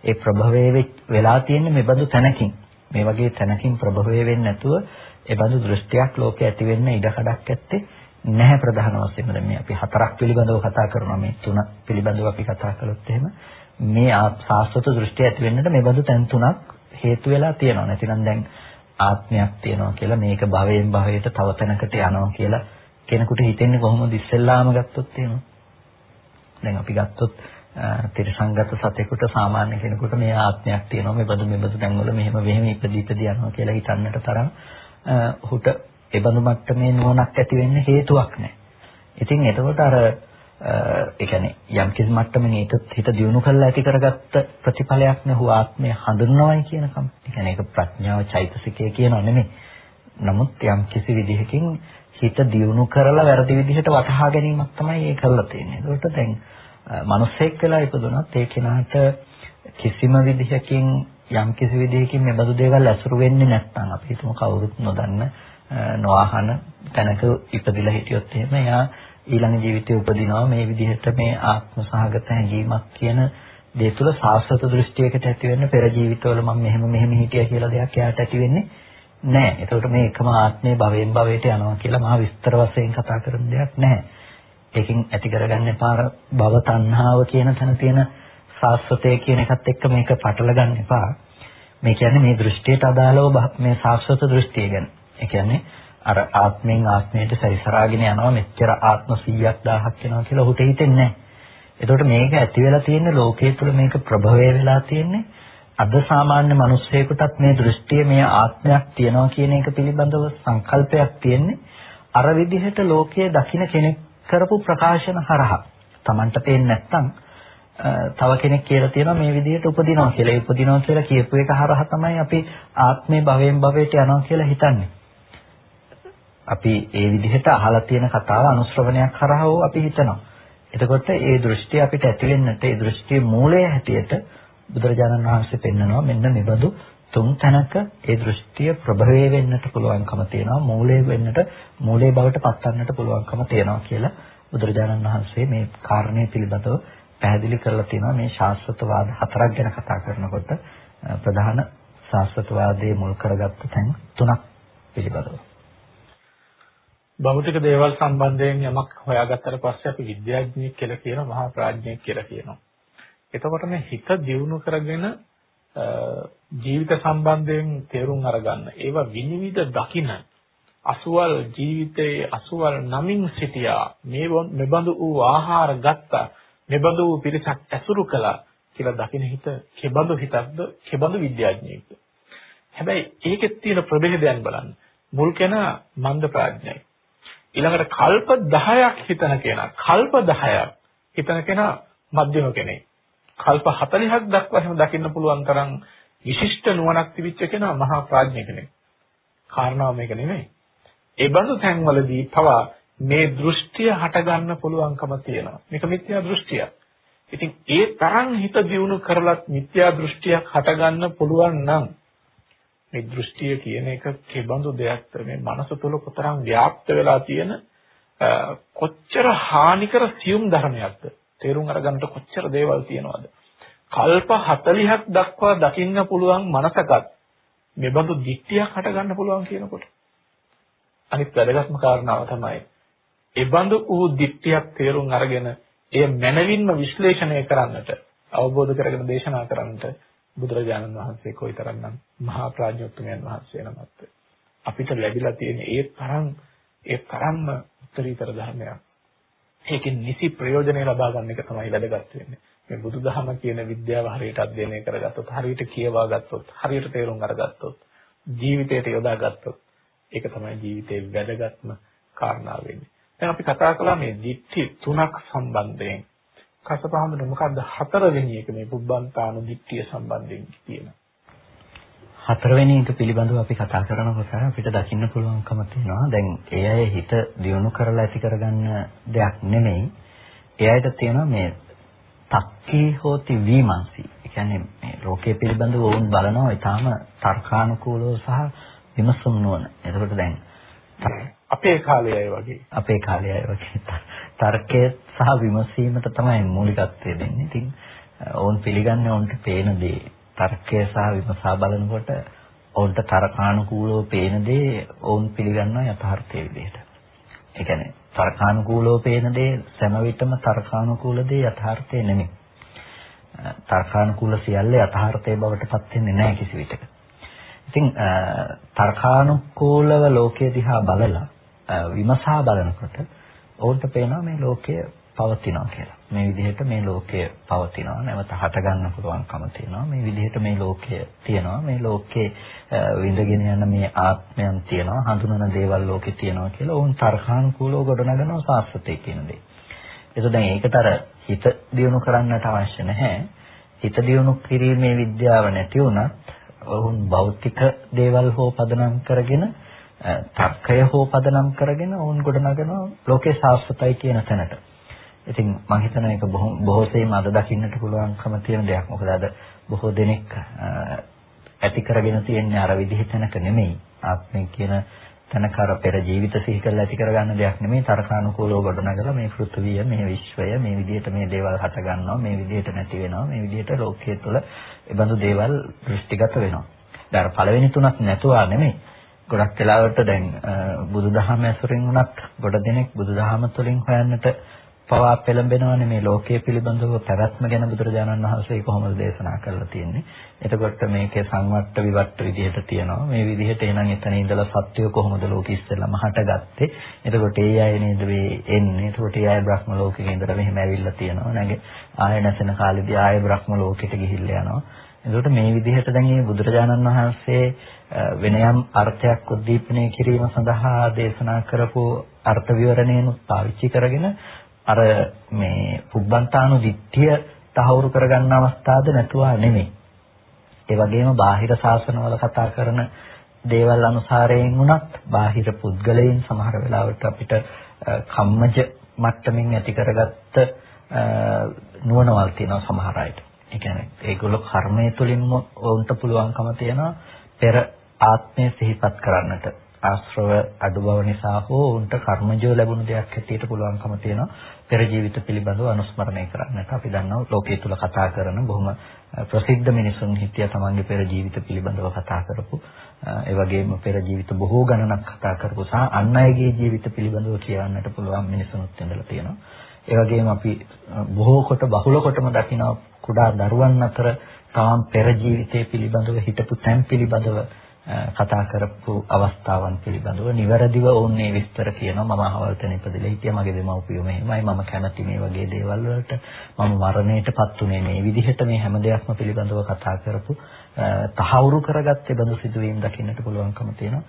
ඒ ප්‍රභවයේ වෙලා තියෙන්නේ මේ බඳු තැනකින්. මේ වගේ තැනකින් ප්‍රභවයේ වෙන්නේ නැතුව ඒ බඳු දෘෂ්ටියක් ලෝකේ ඇති වෙන්න ඉඩ කඩක් ඇත්තේ නැහැ ප්‍රධාන වශයෙන්ම දැන් මේ අපි හතරක් පිළිබඳව කතා කරනවා. මේ තුන පිළිබඳව අපි කතා කළොත් එහෙම මේ සාස්වත දෘෂ්ටි ඇති වෙන්නට මේ බඳු තැන් තුනක් හේතු වෙලා තියෙනවා. නැතිනම් දැන් ආත්මයක් තියෙනවා කියලා මේක භවයෙන් භවයට තව තැනකට යනවා කියලා කෙනෙකුට හිතෙන්නේ කොහොමද ඉස්සෙල්ලාම ගත්තොත් එහෙම? දැන් අපි ගත්තොත් තිරසංගත සතෙකුට සාමාන්‍ය කෙනෙකුට මේ ආත්මයක් තියෙනවා. මේ බඳු මේ බඳු තැන්වල මෙහෙම මෙහෙම ඉපදී ඉපදී යනවා කියලා හිතන්නට තරම් ඔහුට ඒ බඳු මට්ටමේ නුවණක් ඇති වෙන්න හේතුවක් නැහැ. ඉතින් එතකොට අර ඒ කියන්නේ යම් කිසි මට්ටමකින් ඒක හිත දියුණු කරලා ඇති කරගත්ත ප්‍රතිඵලයක් නෙහු ආත්මය හඳුන්වනවයි කියනකම්. ඒ කියන්නේ ඒක ප්‍රඥාව චෛතසිකය කියනව නෙමෙයි. නමුත් යම් කිසි විදිහකින් හිත දියුණු කරලා වැරදි විදිහට වටහා ගැනීමක් තමයි ඒ කරලා තියෙන්නේ. ඒකට දැන් මිනිස්සෙක් වෙලා ඉපදුනත් ඒ කෙනාට කිසිම විදිහකින් යම් කිසි විදිහකින් මේ බඳු දේවල් ඇසුරු වෙන්නේ නැත්නම් අපි හිතමු කවුරුත් නොදන්න නොඅහන තැනක ඉපදිලා හිටියොත් එහෙම එයා ඊළඟ ජීවිතේ උපදිනවා මේ විදිහට මේ ආත්ම සහගත හැඟීමක් කියන දේ තුළ සාස්වත දෘෂ්ටියකට ඇති වෙන්න පෙර ජීවිතවල මම මෙහෙම මෙහෙම හිටියා කියලා දෙයක් එයාට ඇති වෙන්නේ නැහැ. ඒකට මේ එකම ආත්මේ භවයෙන් භවයට යනවා කියලා මහා විස්තර වශයෙන් කතා කරන දෙයක් නැහැ. ඒකෙන් ඇති කරගන්න එපා භව තණ්හාව කියන තැන තියෙන සාස්වතය කියන එකත් එක්ක මේක පටල ගන්න එපා. මේ කියන්නේ මේ දෘෂ්ටියට අදාළව මේ සාස්වත දෘෂ්ටිය ගැන. ඒ කියන්නේ අර ආත්මෙන් ආත්මයට සැරිසරාගෙන යනවා මෙච්චර ආත්ම 100ක් 1000ක් වෙනවා කියලා ඔහුට හිතෙන්නේ නැහැ. එතකොට මේක ඇති වෙලා තියෙන ලෝකයේ තුල මේක ප්‍රභවය වෙලා තියෙන්නේ අද සාමාන්‍ය මිනිස්සෙකුටත් මේ දෘෂ්ටිය මේ ආත්මයක් තියනවා කියන එක පිළිබඳව සංකල්පයක් තියෙන්නේ අර විදිහට ලෝකයේ දකින්න කෙනෙක් කරපු ප්‍රකාශන හරහා. Tamanට පේන්නේ නැත්නම් තව කෙනෙක් කියලා තියෙනවා මේ විදිහට උපදිනවා කියලා. ඒ උපදිනවා කියලා කියපු එක හරහා තමයි අපි ආත්මේ භවයෙන් භවයට යනවා කියලා හිතන්නේ. අපි ඒ විදිහට අහලා තියෙන කතාව අනුශ්‍රවණයක් කරහව අපි හිතනවා. එතකොට ඒ දෘෂ්ටි අපිට ඇති වෙන්නට ඒ දෘෂ්ටියේ මූලය හැටියට බුදුරජාණන් වහන්සේ පෙන්නනවා මෙන්න මෙබඳු තුන් තැනක ඒ දෘෂ්ටිය ප්‍රභවය වෙන්නට පුළුවන්කම තියෙනවා මූලය වෙන්නට මූලයේ බවට පත්වන්නට පුළුවන්කම තියෙනවා කියලා බුදුරජාණන් වහන්සේ මේ කාරණේ පිළිබඳව පැහැදිලි කරලා තියෙනවා මේ ශාස්ත්‍රවාද හතරක් ගැන කතා කරනකොට ප්‍රධාන ශාස්ත්‍රවාදයේ මුල් කරගත්ත තැන් තුනක් පිළිබඳව භෞතික දේවල් සම්බන්ධයෙන් යමක් හොයාගත්තට පස්සේ අපි විද්‍යාඥයෙක් කියලා කියන මහා ප්‍රඥයෙක් කියලා කියනවා. එතකොට මේ හිත දියුණු කරගෙන ජීවිත සම්බන්ධයෙන් තේරුම් අරගන්න. ඒවා විනිවිද දකින අසුවල් ජීවිතයේ අසුවල් නමින් සිටියා. මේ මෙබඳු වූ ආහාර ගත්තා. මෙබඳු වූ පිරිසක් ඇසුරු කළා කියලා දකින හිත කෙබඳු හිතක්ද? කෙබඳු විද්‍යාඥයෙක්ද? හැබැයි ඒකෙත් තියෙන ප්‍රභේදයන් බලන්න. මුල් කෙනා මන්ද ප්‍රඥයි. ඊළඟට කල්ප 10ක් හිතන කෙනා කල්ප 10ක් හිතන කෙනා මධ්‍යම කෙනෙක්. කල්ප 40ක් දක්වා එහෙම දකින්න පුළුවන් තරම් විශිෂ්ට නුවණක් තිබිච්ච කෙනා මහා ප්‍රඥ කෙනෙක්. කාරණාව මේක නෙමෙයි. ඒ බඳු තැන්වලදී පවා මේ දෘෂ්ටිය හටගන්න පුළුවන්කම තියෙනවා. මේක මිත්‍යා දෘෂ්ටියක්. ඉතින් ඒ තරම් හිත දියුණු කරලත් මිත්‍යා දෘෂ්ටියක් හටගන්න පුළුවන් නම් මේ දෘෂ්ටිය කියන එක කෙබඳු දෙයක්ද මේ මනස තුල කොතරම් ව්‍යාප්ත වෙලා තියෙන කොච්චර හානිකර සියුම් ධර්මයක්ද? තේරුම් අරගන්නට කොච්චර දේවල් තියෙනවද? කල්ප 40ක් දක්වා දකින්න පුළුවන් මනසකත් මෙබඳු දික්තියක් හට ගන්න පුළුවන් කියනකොට. අනිත් වැදගත්ම කාරණාව තමයි එබඳු වූ දික්තියක් තේරුම් අරගෙන එය මනවින්ම විශ්ලේෂණය කරන්නට අවබෝධ කරගෙන දේශනා කරන්නට බුදුරජාණන් වහන්සේ කොයිතරම්නම් මහා ප්‍රඥෝත්තමයන් වහන්සේ නමත් අපිට ලැබිලා තියෙන ඒ තරම් ඒ තරම්ම උත්තරීතර ධර්මයක්. ඒකෙන් නිසි ප්‍රයෝජනය ලබා ගන්න එක තමයි වැදගත් වෙන්නේ. මේ බුදුදහම කියන විද්‍යාව හරියට අධ්‍යයනය කරගත්තොත්, හරියට කියවා ගත්තොත්, හරියට තේරුම් අරගත්තොත්, ජීවිතයට යොදාගත්තොත් ඒක තමයි ජීවිතේ වැදගත්ම කාරණාව වෙන්නේ. දැන් අපි කතා කළා මේ දිට්ඨි තුනක් සම්බන්ධයෙන්. කසපහමද මොකද්ද හතරවෙනි එක මේ පුබ්බන්තානු දිට්ඨිය සම්බන්ධයෙන් කියන. හතරවෙනි එක පිළිබඳව අපි කතා කරනකොට අපිට දකින්න පුළුවන්කම තියෙනවා. දැන් ඒ අය හිත දියුණු කරලා ඇති කරගන්න දෙයක් නෙමෙයි. ඒ අයට තියෙනවා මේ තක්කේ හෝති වීමන්සි ඒ කියන්නේ මේ ලෝකයේ පිළිබඳව වුන් බලනවා ඊටාම තර්කානුකූලව සහ විමසුම් නුවණ. එතකොට දැන් අපේ කාලේ අය වගේ අපේ කාලේ අය වගේ තර්කය සහ විමසීමට තමයි මූලිකත්වය දෙන්නේ. ඉතින් ඕන් පිළිගන්නේ ඕන්ට පේන දේ. තර්කය සහ විමසා බලනකොට ඕන්ට තර්කානුකූලව පේන දේ ඕන් පිළිගන්නවා යථාර්ථයේ විදිහට. ඒ කියන්නේ තර්කානුකූලව පේන දේ සෑම විටම තර්කානුකූල දේ යථාර්ථය නෙමෙයි. තර්කානුකූල සියල්ල යථාර්ථයේ බවට පත් වෙන්නේ නැහැ කිසි විටක. ඉතින් තර්කානුකූලව ලෝකයේ දිහා බලලා විමසා බලනකොට ඕන්ට පේනවා මේ ලෝකය පවතිනවා කියලා. මේ විදිහට මේ ලෝකය පවතිනවා නැවත හට ගන්න පුළුවන්කම තියෙනවා. මේ විදිහට මේ ලෝකය තියෙනවා. මේ ලෝකේ විඳගෙන යන මේ ආත්මයන් තියෙනවා. හඳුනන දේවල් ලෝකේ තියෙනවා කියලා ඕන් තර්කානුකූලව ගොඩනගනවා සාස්වතේ කියන දේ. ඒක දැන් ඒකට අර හිත දියුණු කරන්නට අවශ්‍ය නැහැ. හිත දියුණු කිරීමේ විද්‍යාව නැති වුණත් ඔවුන් භෞතික දේවල් හෝ පදනම් කරගෙන තර්කය හෝ පදනම් කරගෙන වුන් ගොඩනගනවා ලෝකේ සාස්වතයි කියන තැනට. ඉතින් මම හිතනවා ඒක බොහෝසෙයිම අද දකින්නට පුළුවන්කම තියෙන දෙයක්. මොකද අද බොහෝ දෙනෙක් ඇති කරගෙන තියෙන්නේ අර විදිහ තැනක නෙමෙයි. ආත්මය කියන තැනක අර පෙර ජීවිත සිහි කරලා ඇති කරගන්න දෙයක් නෙමෙයි. තරකානුකූලව ගොඩනගලා මේ පෘථුවිය, මේ විශ්වය, මේ විදිහට මේ දේවල් හට ගන්නවා, මේ විදිහට නැති වෙනවා, මේ විදිහට ලෝකයේ තුල ඒ බඳු දේවල් දෘෂ්ටිගත වෙනවා. දැන් පළවෙනි තුනක් නැතුවා නෙමෙයි. ගොඩක් වෙලාවට දැන් බුදුදහම ඇසුරින් උනත් ගොඩ දෙනෙක් බුදුදහම තුළින් හොයන්නට පවා පෙළඹෙනවනේ මේ ලෝකයේ පිළිබඳව පැවැත්ම ගැන බුදුරජාණන් වහන්සේ කොහොමද දේශනා කරලා තියෙන්නේ. එතකොට මේකේ සංවට්ට විවට්ට විදිහට තියෙනවා. මේ විදිහට එහෙනම් එතන ඉඳලා සත්‍යය කොහොමද ලෝකෙ ඉස්සෙල්ලාම හටගත්තේ. එතකොට ඒ අය නේද මේ එන්නේ. එතකොට ඒ අය බ්‍රහ්ම ලෝකෙක ඉඳලා මෙහෙම ඇවිල්ලා තියෙනවා. නැගේ ආය නැසෙන කාලෙදී ආය බ්‍රහ්ම ලෝකෙට ගිහිල්ලා යනවා. එතකොට මේ විදිහට දැන් මේ බුදුරජාණන් වහන්සේ වෙනයම් අර්ථයක් උද්දීපනය කිරීම සඳහා දේශනා කරපු අර්ථ විවරණයනුත් පාවිච්චි කරගෙන අර මේ පුබ්බන්තානු දිට්ඨිය තහවුරු කරගන්න අවස්ථාවද නැතුවා නෙමෙයි. ඒ වගේම බාහිර ශාසනවල කතා කරන දේවල් අනුසාරයෙන් වුණත් බාහිර පුද්ගලයන් සමහර වෙලාවට අපිට කම්මජ මට්ටමින් ඇති කරගත්ත නුවණවල් තියෙනවා සමහර අයට. ඒ කියන්නේ ඒගොල්ලෝ කර්මයේ තුලින්ම වුන්ට පුළුවන්කම තියෙනවා පෙර ආත්මය සිහිපත් කරන්නට. ආශ්‍රව අඩු බව නිසා හෝ උන්ට කර්මජය ලැබුණු දෙයක් හැටියට පුළුවන්කම තියෙනවා. පෙර ජීවිත පිළිබඳව අනුස්මරණය කරන්නට. අපි දන්නවා ලෝකයේ තුල කතා කරන බොහොම ප්‍රසිද්ධ මිනිසුන් හිටියා තමන්ගේ පෙර ජීවිත පිළිබඳව කතා කරපු ඒ වගේම පෙර ජීවිත බොහෝ ගණනක් කතා කරපු සහ අන් අයගේ ජීවිත පිළිබඳව කියන්නට පුළුවන් මිනිසුන්ත් ඉඳලා තියෙනවා. ඒ වගේම අපි බොහෝ කොට බහුල කොටම දකින කුඩා දරුවන් අතර තාම පෙර ජීවිතයේ පිළිබඳව හිටපු තැන් පිළිබඳව කතා කරපු අවස්ථාවන් පිළිබඳව නිවැරදිව ඕන්නේ විස්තර කියනවා. මම අහවල් තැන ඉපදෙලා හිටියා. මගේ දෙමව්පියෝ මෙහෙමයි මම කැමති මේ වගේ දේවල් වලට මම මරණයටපත් උනේ මේ විදිහට මේ හැම දෙයක්ම පිළිබඳව කතා කරපු තහවුරු කරගත්තේ බඳු සිදුවීම් දකින්නට පුළුවන්කම තියෙනවා.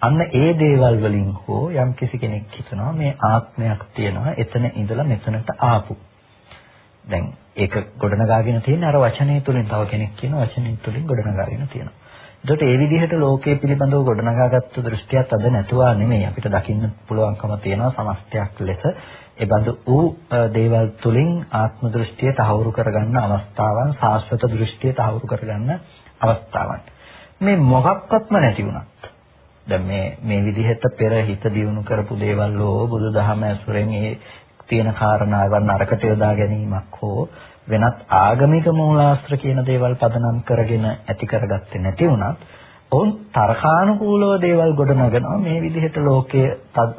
අන්න ඒ දේවල් වලින් හෝ යම් කිසි කෙනෙක් හිතනවා මේ ආත්මයක් තියෙනවා. එතන ඉඳලා මෙතනට ආපු. දැන් ඒක ගොඩනගාගෙන තියෙන අර වචනේ තුලින්. තව කෙනෙක් කියන වචනේ තුලින් ගොඩනගාගෙන තියෙනවා. එතකොට ඒ විදිහට ලෝකයේ පිළිබඳව ගොඩනගාගත්තු දෘෂ්ටියක් අද නැතුවා නෙමෙයි. අපිට දකින්න පුළුවන්කම තියෙනවා සමස්තයක් ලෙස. ඒ බඳු වූ දේවල් තුලින් ආත්ම දෘෂ්ටිය තහවුරු කරගන්න අවස්ථාවන් සාස්වත දෘෂ්ටිය තහවුරු කරගන්න අවස්ථාවන්. මේ මොකක්වත්ම නැති වුණත් දැන් මේ මේ විදිහට පෙර හිත දියුණු කරපු දේවල් හෝ බුදුදහම ඇසුරෙන් ඒ තියෙන කාරණාවන් අරකට යොදා ගැනීමක් හෝ වෙනත් ආගමික මූලාශ්‍ර කියන දේවල් පදනම් කරගෙන ඇති කරගත්තේ නැති වුණත් ඔවුන් තර්කානුකූලව දේවල් ගොඩනගනවා. මේ විදිහට ලෝකයේ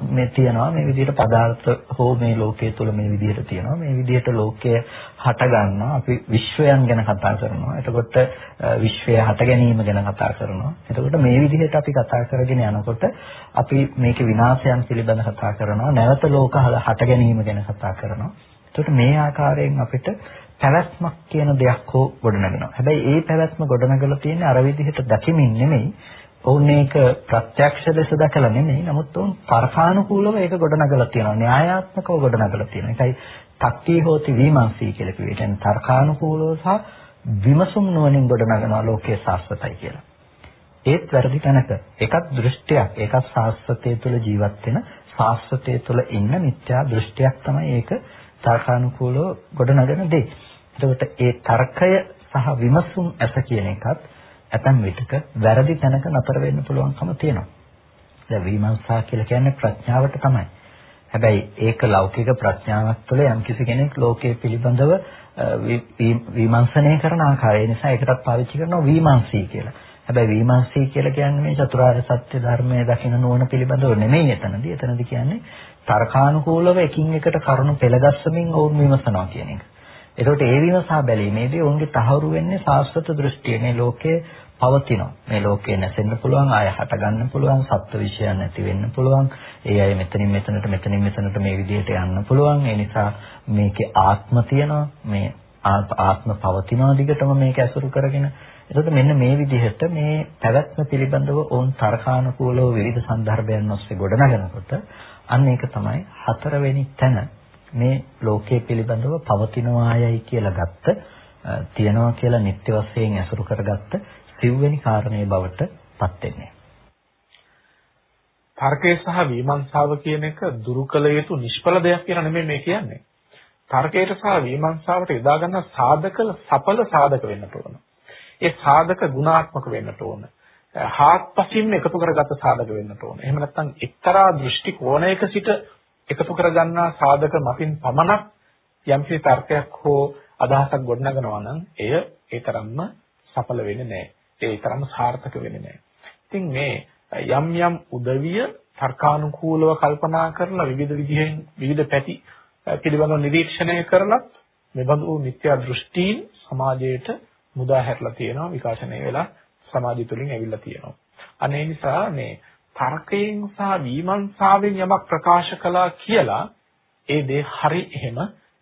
මේ තියනවා. මේ විදිහට පදාර්ථ හෝ මේ ලෝකයේ තුල මේ විදිහට තියනවා. මේ විදිහට ලෝකය හට ගන්නවා. අපි විශ්වයන් ගැන කතා කරනවා. එතකොට විශ්වය හට ගැනීම ගැන කතා කරනවා. එතකොට මේ විදිහට අපි කතා කරගෙන යනකොට අපි මේකේ විනාශයන් පිළිබඳ කතා කරනවා. නැවත ලෝක හට ගැනීම ගැන කතා කරනවා. එතකොට මේ ආකාරයෙන් අපිට පැවැත්මක් කියන දෙයක් හෝ ගොඩනගනවා. හැබැයි ඒ පැවැත්ම ගොඩනගලා තියෙන්නේ අර විදිහට දකිමින් නෙමෙයි. ඔවුන් මේක ප්‍රත්‍යක්ෂ ලෙස දැකලා නෙමෙයි. නමුත් ඔවුන් තර්කානුකූලව ඒක ගොඩනගලා තියෙනවා. න්‍යායාත්මකව ගොඩනගලා තියෙනවා. ඒකයි තක්කී හෝති විමර්ශී කියලා කිව්වේ. කියන්නේ තර්කානුකූලව සහ විමසුම් නුවණින් ගොඩනගනවා ලෝකයේ සාස්වතයි කියලා. ඒත් වැරදි තැනක. එකක් දෘෂ්ටියක්. එකක් සාස්වතයේ තුල ජීවත් වෙන සාස්වතයේ තුල ඉන්න මිත්‍යා දෘෂ්ටියක් තමයි ඒක තර්කානුකූලව ගොඩනගන දේ. එතකොට ඒ තර්කය සහ විමසුම් ඇස කියන එකත් ඇතම් විටක වැරදි තැනක නතර වෙන්න පුළුවන්කම තියෙනවා. දැන් විමර්ශා කියලා කියන්නේ ප්‍රඥාවට තමයි. හැබැයි ඒක ලෞකික ප්‍රඥාවක් තුළ යම්කිසි කෙනෙක් ලෝකයේ පිළිබඳව විමර්ශනය කරන ආකාරය නිසා ඒකටත් පාවිච්චි කරනවා විමර්ශී කියලා. හැබැයි විමර්ශී කියලා කියන්නේ මේ චතුරාර්ය සත්‍ය ධර්මයේ දකින නුවණ පිළිබඳව නෙමෙයි එතනදී. එතනදී කියන්නේ තර්කානුකූලව එකින් එකට කරුණු පෙළගස්සමින් ඔවුන් විමසනවා කියන එක. එතකොට ඒ විමසා බැලීමේදී ඔවුන්ගේ තහවුරු වෙන්නේ සාස්වත දෘෂ්ටිය. මේ ලෝකයේ පවතිනවා. මේ ලෝකේ නැසෙන්න පුළුවන්, ආය හට ගන්න පුළුවන්, සත්ත්ව විශ්යන් නැති වෙන්න පුළුවන්. ඒ අය මෙතනින් මෙතනට මෙතනින් මෙතනට මේ විදිහට යන්න පුළුවන්. ඒ නිසා මේකේ ආත්ම තියෙනවා. මේ ආත්ම පවතිනවා දිගටම මේක ඇසුරු කරගෙන. එතකොට මෙන්න මේ විදිහට මේ පැවැත්ම පිළිබඳව ඔවුන් තර්කානුකූලව විවිධ සන්දර්භයන් ඔස්සේ ගොඩනගනකොට අන්න ඒක තමයි හතරවෙනි තැන මේ ලෝකයේ පිළිබඳව පවතිනවායයි කියලා ගත්ත තියනවා කියලා නිත්‍ය වශයෙන් ඇසුරු කරගත්ත සිව්වෙනි කාරණේ බවට පත් වෙන්නේ. තර්කය සහ විමර්ශාව කියන එක දුරු කළ යුතු නිෂ්ඵල දෙයක් කියලා නෙමෙයි මේ කියන්නේ. තර්කයට සහ විමර්ශාවට යොදා ගන්න සාධක සඵල සාධක වෙන්න ඕන. ඒ සාධක ගුණාත්මක වෙන්නට ඕන. හාත්පසින් එකතු කරගත සාධක වෙන්නට ඕන. එහෙම නැත්නම් එක්තරා දෘෂ්ටි කෝණයක සිට එකතු කරගන්නා සාධක මතින් පමණක් යම්කිසි තර්කයක් හෝ අදහසක් ගොඩනගනවා නම් එය ඒ තරම්ම සඵල වෙන්නේ නැහැ. ඒ තරම්ම සාර්ථක වෙන්නේ නැහැ. ඉතින් මේ යම් යම් උදවිය තර්කානුකූලව කල්පනා කරලා විවිධ විදිහෙන් විවිධ පැති පිළිබඳව නිරීක්ෂණය කරලත් මෙබඳු මිත්‍යා දෘෂ්ටීන් සමාජයට මුදා හැරලා තියෙනවා විකාශනය වෙලා සමාජය තුළින් ඇවිල්ලා තියෙනවා. අනේ නිසා මේ තර්කයෙන් සහ විමර්ශාවෙන් යමක් ප්‍රකාශ කළා කියලා ඒ දේ හරි එහෙම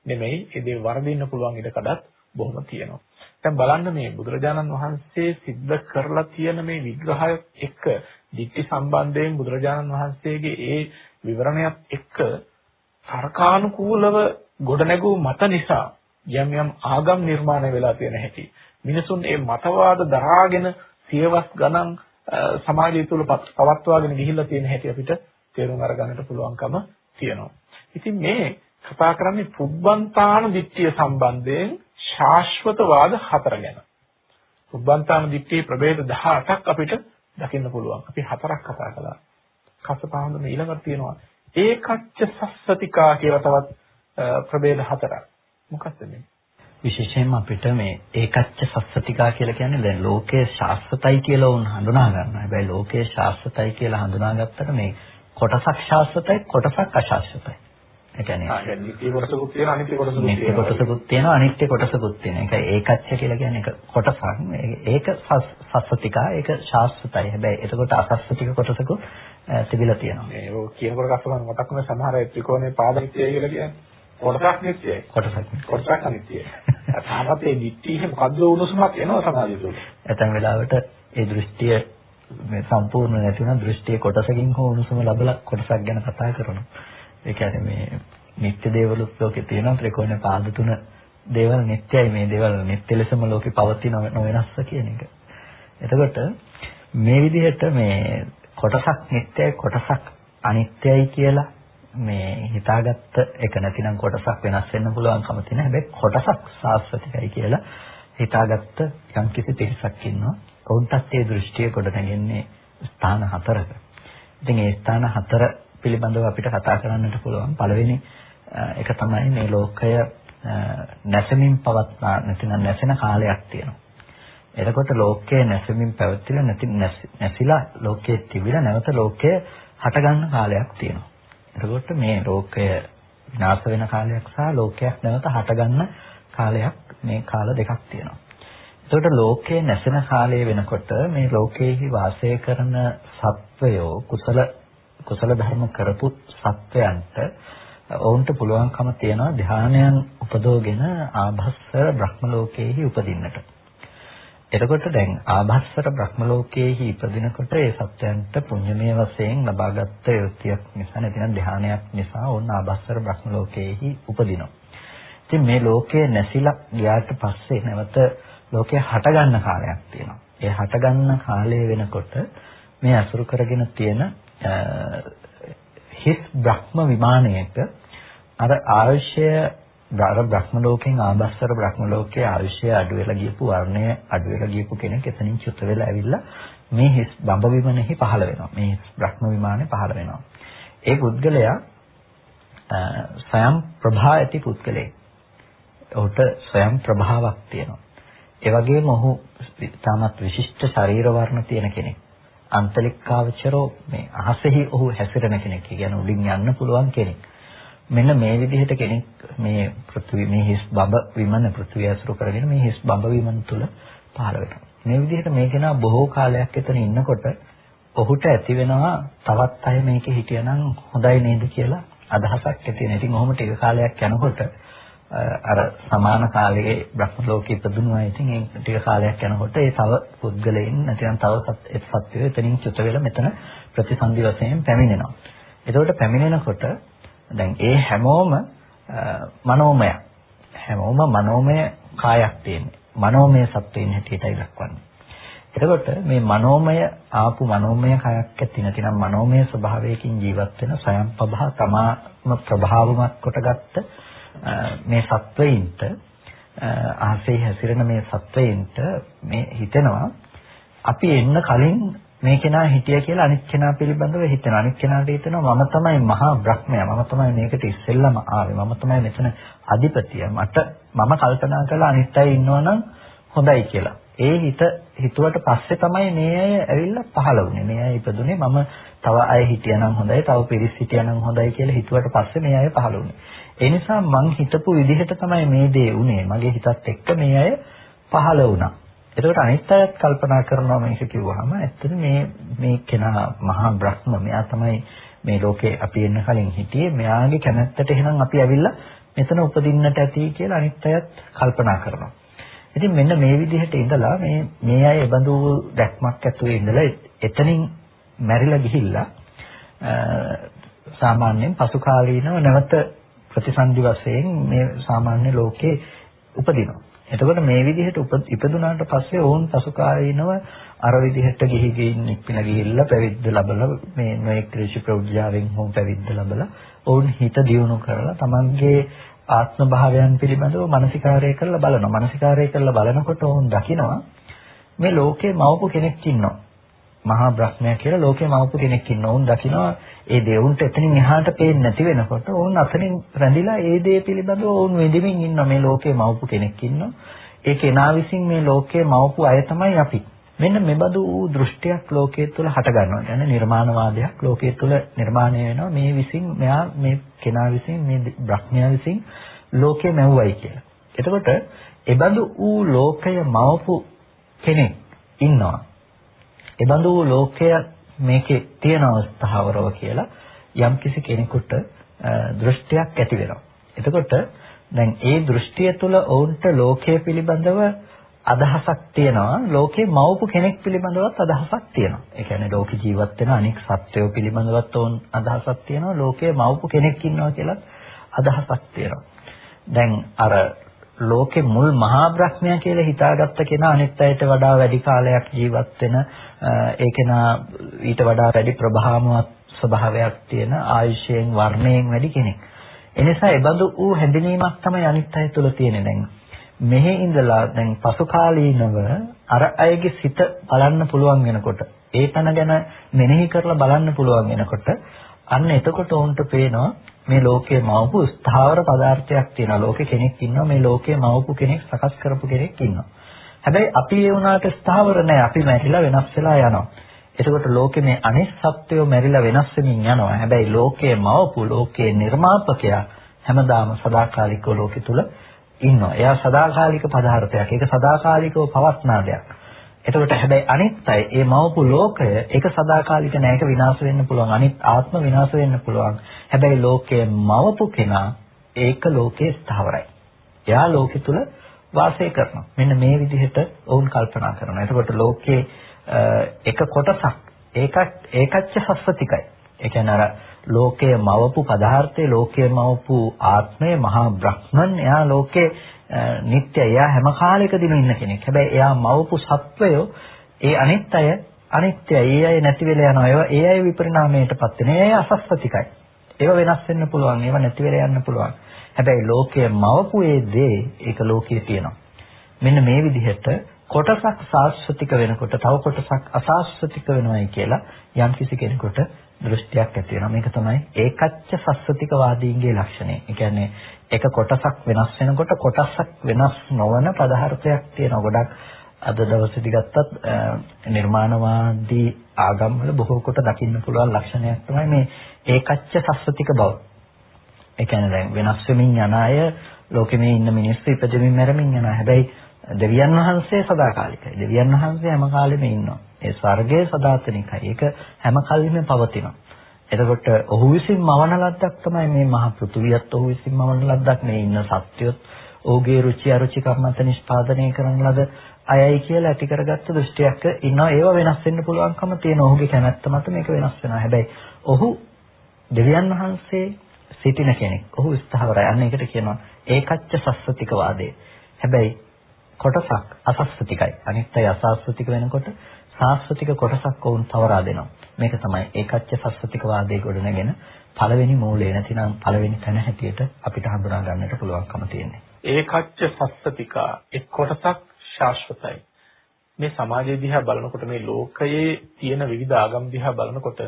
නෙමෙයි. ඒ දේ වරදින්න පුළුවන් ඉඩකඩත් බොහොම තියෙනවා. දැන් බලන්න මේ බුදුරජාණන් වහන්සේ සිද්ධ කරලා තියෙන මේ විග්‍රහය එක්ක දික්ටි සම්බන්ධයෙන් බුදුරජාණන් වහන්සේගේ ඒ විවරණයත් එක්ක තර්කානුකූලව ගොඩනැගූ මත නිසා යම් යම් ආගම් නිර්මාණය වෙලා තියෙන හැටි මිනිසුන් මේ මතවාද දරාගෙන සියවස් ගණන් සමාජය තුළ පවත්වාගෙන ගිහිල්ලා තියෙන හැටි අපිට තේරුම් අරගන්නට පුළුවන්කම තියෙනවා. ඉතින් මේ කතා කරන්නේ පුබ්බන්තාන දිට්ඨිය සම්බන්ධයෙන් ශාශ්වතවාද හතර ගැන. පුබ්බන්තාන දිට්ඨියේ ප්‍රභේද 18ක් අපිට දකින්න පුළුවන්. අපි හතරක් කතා කළා. කසපාහඳුන ඊළඟට තියෙනවා ඒකච්ච සස්සතිකා කියලා තවත් ප්‍රභේද හතරක්. මොකක්ද මේ? විශේෂයෙන්ම අපිට මේ ඒකච්ච සස්සතිකා කියලා කියන්නේ දැන් ලෝකයේ ශාස්ත්‍රතයි කියලා උන් හඳුනා ගන්නවා. හැබැයි ලෝකයේ ශාස්ත්‍රතයි කියලා හඳුනාගත්තට මේ කොටසක් ශාස්ත්‍රතයි කොටසක් අශාස්ත්‍රතයි. ඒ කියන්නේ නිත්‍ය කොටසකුත් තියෙනවා අනිත්‍ය කොටසකුත් තියෙනවා. නිත්‍ය කොටසකුත් තියෙනවා අනිත්‍ය කොටසකුත් තියෙනවා. ඒක ඒකච්ච කියලා කියන්නේ එක කොටසක්. ඒක සස්සතිකා ඒක ශාස්ත්‍රතයි. හැබැයි එතකොට අසස්සතික කොටසකුත් තිබිලා තියෙනවා. මේ ඔය කියනකොට කස්සමන් මතක් වෙන සමහර ත්‍රිකෝණේ පාදිත්‍යය කියලා කියන්නේ. කොටසක් නිත්‍යයි. කොටසක්. කොටසක් අනිත්‍යයි. තාමත් ඒ දිට්ඨිය මොකද්ද උණුසුමක් එනවා සමාජය තුළ. ඇතැම් වෙලාවට ඒ දෘෂ්ටිය මේ සම්පූර්ණ නැති වුණා දෘෂ්ටියේ කොටසකින් හෝ උණුසුම ලැබලා කොටසක් ගැන කතා කරනවා. ඒ කියන්නේ මේ නිත්‍ය දේවලුත් ලෝකේ තියෙනවා ත්‍රිකෝණ පාද තුන දේවල් නිත්‍යයි මේ දේවල් නිත්‍ය ලෙසම ලෝකේ පවතින නොවෙනස්ස කියන එක. එතකොට මේ විදිහට මේ කොටසක් නිත්‍යයි කොටසක් අනිත්‍යයි කියලා මේ හිතාගත්ත එක නැතිනම් කොටසක් වෙනස් වෙන්න පුළුවන්කම තියෙන හැබැයි කොටසක් සාස්වතිකයි කියලා හිතාගත්ත යම්කිසි පිරිසක් ඉන්නවා. ඔවුන්ටත් ඒ දෘෂ්ටිය කොට නැගෙන්නේ ස්ථාන හතරක. ඉතින් ඒ ස්ථාන හතර පිළිබඳව අපිට කතා කරන්නට පුළුවන්. පළවෙනි එක තමයි මේ ලෝකය නැසමින් පවත්නා නැතිනම් නැසෙන කාලයක් තියෙනවා. එතකොට ලෝකයේ නැසමින් පැවතිලා නැති නැසිලා ලෝකයේ තිබිලා නැවත ලෝකය හටගන්න කාලයක් තියෙනවා. එතකොට මේ ලෝකය විනාශ වෙන කාලයක් සහ ලෝකයක් නැවත හටගන්න කාලයක් මේ කාල දෙකක් තියෙනවා. එතකොට ලෝකයේ නැසෙන කාලය වෙනකොට මේ ලෝකයේහි වාසය කරන සත්වයෝ කුසල කුසල ධර්ම කරපු සත්වයන්ට ඔවුන්ට පුළුවන්කම තියෙනවා ධානයන් උපදෝගෙන ආභස්සර බ්‍රහ්ම ලෝකයේහි උපදින්නට. එතකොට දැන් ආභස්සර බ්‍රහ්ම ලෝකයේහි ඉපදිනකොට ඒ සත්‍යයන්ට පුණ්‍යමය වශයෙන් ලබාගත් යොතියක් නිසා නැතිනම් ධානයක් නිසා ඕන ආභස්සර බ්‍රහ්ම ලෝකයේහි උපදිනවා. ඉතින් මේ ලෝකයේ නැසිලා ගියාට පස්සේ නැවත ලෝකය හටගන්න කාලයක් තියෙනවා. ඒ හටගන්න කාලය වෙනකොට මේ අසුරු කරගෙන තියෙන හිස් බ්‍රහ්ම විමානයක අර ආයුෂය අර බ්‍රහ්ම ලෝකෙන් ආබස්සර බ්‍රහ්ම ලෝකයේ ආයුෂය අඩු වෙලා ගියපු වර්ණය අඩු වෙලා ගියපු කෙනෙක් එතනින් චුත වෙලා ඇවිල්ලා මේ හිස් බඹ විමනෙහි පහළ වෙනවා. මේ බ්‍රහ්ම විමානේ පහළ වෙනවා. ඒ පුද්ගලයා ස්වයං ප්‍රභා ඇති පුද්ගලයෙක්. ඔහුට ස්වයං ප්‍රභාවක් තියෙනවා. ඒ වගේම ඔහු තාමත් විශිෂ්ට ශරීර වර්ණ තියෙන කෙනෙක්. අන්තලිකාවචරෝ මේ අහසෙහි ඔහු හැසිරෙන කෙනෙක්. කියන්නේ උඩින් යන්න පුළුවන් කෙනෙක්. මෙන්න මේ විදිහට කෙනෙක් මේ පෘථිවි මේ හිස් බඹ විමන පෘථිවිය අසුර කරගෙන මේ හිස් බඹ විමන තුල පහළ වෙනවා. මේ විදිහට මේ කෙනා බොහෝ කාලයක් එතන ඉන්නකොට ඔහුට ඇති වෙනවා තවත් අය මේකේ හිටියනම් හොඳයි නේද කියලා අදහසක් ඇති වෙනවා. ඉතින් ඔහොම ටික කාලයක් යනකොට අර සමාන කාලයේ බ්‍රහ්ම ලෝකෙ ඉපදුණා. ඉතින් ඒ ටික කාලයක් යනකොට ඒ තව පුද්ගලයන් නැත්නම් තව සත්‍යය එතනින් චුත වෙලා මෙතන ප්‍රතිසන්දි වශයෙන් පැමිණෙනවා. එතකොට පැමිණෙනකොට දැන් ඒ හැමෝම මනෝමය හැමෝම මනෝමය කායක් තියෙන්නේ. මනෝමය සත්වයින් හැටියටයි දක්වන්නේ. එතකොට මේ මනෝමය ආපු මනෝමය කයක් ඇති නැතිනම් මනෝමය ස්වභාවයකින් ජීවත් වෙන ස්වයංපභා තමාම ප්‍රභාවමත් කොටගත්ත මේ සත්වයින්ට ආසේ හැසිරෙන මේ සත්වයින්ට මේ හිතෙනවා අපි එන්න කලින් මේ කෙනා හිටිය කියලා අනිත් කෙනා පිළිබඳව හිතනවා. අනිත් කෙනාට හිතෙනවා මම තමයි මහා බ්‍රහ්මයා. මම තමයි මේකට ඉස්සෙල්ලම ආවේ. මම තමයි මෙතන අධිපතිය. මට මම කල්පනා කළා අනිත් අය ඉන්නවනම් හොඳයි කියලා. ඒ හිත හිතුවට පස්සේ තමයි මේ අය ඇවිල්ලා පහළ වුණේ. මේ අය ඉපදුනේ මම තව අය හිටියනම් හොඳයි, තව පිරිස් හිටියනම් හොඳයි කියලා හිතුවට පස්සේ මේ අය පහළ වුණේ. ඒ නිසා මං හිතපු විදිහට තමයි මේ දේ උනේ. මගේ හිතත් එක්ක මේ අය පහළ වුණා. එතකොට අනිත් අයත් කල්පනා කරනවා මේක කිව්වහම ඇත්තට මේ මේ කෙනා මහා බ්‍රහ්ම මෙයා තමයි මේ ලෝකේ අපි එන්න කලින් හිටියේ මෙයාගේ කැමැත්තට එහෙනම් අපි ඇවිල්ලා මෙතන උපදින්නට ඇති කියලා අනිත් අයත් කල්පනා කරනවා. ඉතින් මෙන්න මේ විදිහට ඉඳලා මේ මේ අය බඳු දැක්මක් ඇතුලේ ඉඳලා එතනින් මැරිලා ගිහිල්ලා සාමාන්‍යයෙන් පසු කාලීනව නැවත ප්‍රතිසන්දි වශයෙන් මේ සාමාන්‍ය ලෝකේ උපදිනවා. එතකොට මේ විදිහට ඉපදුනාට පස්සේ ඕන් පසුකාලීනව අර විදිහට ගිහි ගින් ඉක්පින ගිහිල්ලා පැවිද්ද ලැබලා මේ නොඑක් ඍෂි ප්‍රෞಢ්‍යාවෙන් හෝ පැවිද්ද ලැබලා ඕන් හිත දියුණු කරලා තමන්ගේ ආත්ම භාවයන් පිළිබඳව මානසිකාරය කරලා බලනවා. මානසිකාරය කරලා බලනකොට ඕන් දකිනවා මේ ලෝකේ මවපු කෙනෙක් ඉන්නවා. මහා බ්‍රහ්මයා කියලා ලෝකේ මවපු කෙනෙක් ඉන්නවා. ඕන් දකිනවා ඒ දෙවුන්ට එතනින් එහාට පේන්නේ නැති වෙනකොට ඕන් අතරින් රැඳිලා ඒ දේ පිළිබඳව ඕන් වෙදෙමින් ඉන්න මේ ලෝකේ මවපු කෙනෙක් ඉන්නවා. ඒ කෙනා විසින් මේ ලෝකේ මවපු අය තමයි අපි. මෙන්න මෙබඳු වූ දෘෂ්ටියක් ලෝකයේ තුල හට ගන්නවා. කියන්නේ නිර්මාණවාදයක් ලෝකයේ තුල නිර්මාණය වෙනවා. මේ විසින් මෙයා මේ කෙනා විසින් මේ බ්‍රහ්මයා විසින් ලෝකේ මැව්වයි කියලා. එතකොට එබඳු වූ ලෝකය මවපු කෙනෙක් ඉන්නවා. එබඳු වූ ලෝකයක් මේකේ තියෙන අවස්ථාවරව කියලා යම්කිසි කෙනෙකුට දෘෂ්ටියක් ඇති වෙනවා. එතකොට දැන් ඒ දෘෂ්ටිය තුළ ඔවුන්ට ලෝකය පිළිබඳව අදහසක් තියෙනවා ලෝකේ මවපු කෙනෙක් පිළිබඳවත් අදහසක් තියෙනවා. ඒ කියන්නේ ලෝක ජීවත් වෙන අනෙක් සත්වයෝ පිළිබඳවත් ඕන් අදහසක් තියෙනවා. ලෝකේ මවපු කෙනෙක් ඉන්නවා කියලා අදහසක් තියෙනවා. දැන් අර ලෝකේ මුල් මහා බ්‍රහ්මයා කියලා හිතාගත්ත කෙනා අනිත් අයට වඩා වැඩි කාලයක් ජීවත් වෙන ඒ කෙනා ඊට වඩා වැඩි ප්‍රභාමවත් ස්වභාවයක් තියෙන ආයුෂයෙන් වර්ණයෙන් වැඩි කෙනෙක්. එනිසා ඒබඳු වූ හැඳිනීමක් තමයි අනිත් අය තුළ තියෙන්නේ දැන්. මෙහි ඉඳලා දැන් පසු කාලීනව අර අයගේ සිත බලන්න පුළුවන් වෙනකොට ඒ තන ගැන මෙනෙහි කරලා බලන්න පුළුවන් වෙනකොට අන්න එතකොට උන්ට පේනවා මේ ලෝකයේ මවපු ස්ථාවර පදාර්ථයක් තියෙනවා. ලෝකේ කෙනෙක් ඉන්නවා මේ ලෝකයේ මවපු කෙනෙක් සකස් කරපු කෙනෙක් ඉන්නවා. හැබැයි අපි ඒ වුණාට ස්ථාවර නැහැ. අපි මැරිලා වෙනස් වෙලා යනවා. එතකොට ලෝකේ මේ අනිත් සත්වයෝ මැරිලා වෙනස් වෙමින් යනවා. හැබැයි ලෝකයේ මවපු ලෝකයේ නිර්මාපකයා හැමදාම සදාකාලිකව ලෝකෙ තුල ඉන්නවා. එයා සදාකාලික පදාර්ථයක්. ඒක සදාකාලිකව පවස්නා දෙයක්. එතකොට හැබැයි අනිත් අය මේ මවපු ලෝකය ඒක සදාකාලික නෑ ඒක විනාශ වෙන්න පුළුවන්. අනිත් ආත්ම විනාශ වෙන්න පුළුවන්. හැබැයි ලෝකයේ මවපු කෙනා ඒක ලෝකයේ ස්ථාවරයි. එයා ලෝකෙ තුල වාසය කරනවා. මෙන්න මේ විදිහට ඔවුන් කල්පනා කරනවා. එතකොට ලෝකයේ එක කොටසක් ඒකත් ඒකච්ච සස්සතිකයි. ඒ කියන්නේ අර ලෝකයේ මවපු පදාර්ථයේ ලෝකයේ මවපු ආත්මය මහා බ්‍රහ්මන් එයා ලෝකේ නිට්ටය එයා හැම කාලයකදීම ඉන්න කෙනෙක්. හැබැයි එයා මවපු සත්වයෝ ඒ අනිත් අය අනිත්‍යයි. ඒ අය නැති වෙලා යනවා. ඒවා ඒ අය විපරිණාමයටපත් වෙනවා. ඒ අය අසස්සතිකයි. ඒවා වෙනස් වෙන්න පුළුවන්. ඒවා නැති වෙලා යන්න පුළුවන්. හැබැයි ලෝකයේ මවපු ඒ දේ ඒක ලෝකයේ තියෙනවා. මෙන්න මේ විදිහට කොටසක් සාස්වතික වෙනකොට තව කොටසක් අසාස්වතික වෙනවයි කියලා යම්කිසි කෙනෙකුට දෘෂ්ටියක් ඇති වෙනවා. මේක තමයි ඒකච්ච සස්සතික වාදීන්ගේ ලක්ෂණය. ඒ කියන්නේ එක කොටසක් වෙනස් වෙනකොට කොටසක් වෙනස් නොවන පදාර්ථයක් තියෙනවා. ගොඩක් අද දවසේදී ගත්තත් නිර්මාණවාදී ආගම්වල බොහෝ කොට දකින්න පුළුවන් ලක්ෂණයක් තමයි මේ ඒකච්ච සස්සතික බව. ඒ කියන්නේ දැන් වෙනස් වෙමින් යන අය ලෝකෙ මේ ඉන්න මිනිස්සු ඉපදෙමින් මැරෙමින් යනවා. හැබැයි දෙවියන් වහන්සේ සදාකාලිකයි. දෙවියන් වහන්සේ හැම කාලෙම ඉන්නවා. ඒ ස්වර්ගය සදාතනිකයි. ඒක හැම කල්හිම පවතිනවා. එතකොට ඔහු විසින් මවන ලද්දක් තමයි මේ මහ පෘථුවියත් ඔහු විසින් මවන ලද්දක් මේ ඉන්න සත්‍යයත් ඔහුගේ රුචි අරුචි කර්මන්ත නිෂ්පාදනය කරන ලද අයයි කියලා ඇති කරගත්ත දෘෂ්ටියක් ඉන්නවා. ඒව වෙනස් වෙන්න පුළුවන්කම තියෙන ඔහුගේ කැමැත්ත මත මේක වෙනස් වෙනවා. හැබැයි ඔහු දෙවියන් වහන්සේ සිටින කෙනෙක්. ඔහු ස්ථාවරයි. අන්න ඒකට කියනවා ඒකච්ච සස්සතික වාදය. හැබැයි කොටසක් අසස්සතිකයි. අනිත් අය අසස්සතික වෙනකොට සාස්වතික කොටසක් වුන් තවරා දෙනවා. මේක තමයි ඒකච්ච සස්සතික වාදයේ ගොඩනගෙන පළවෙනි මූලය නැතිනම් පළවෙනි තැන හැටියට අපිට හඳුනා ගන්නට පුළුවන්කම තියෙන්නේ. ඒකච්ච සස්සතිකා එක් කොටසක් ශාශ්වතයි. මේ සමාජය දිහා බලනකොට මේ ලෝකයේ තියෙන විවිධ ආගම් දිහා බලනකොට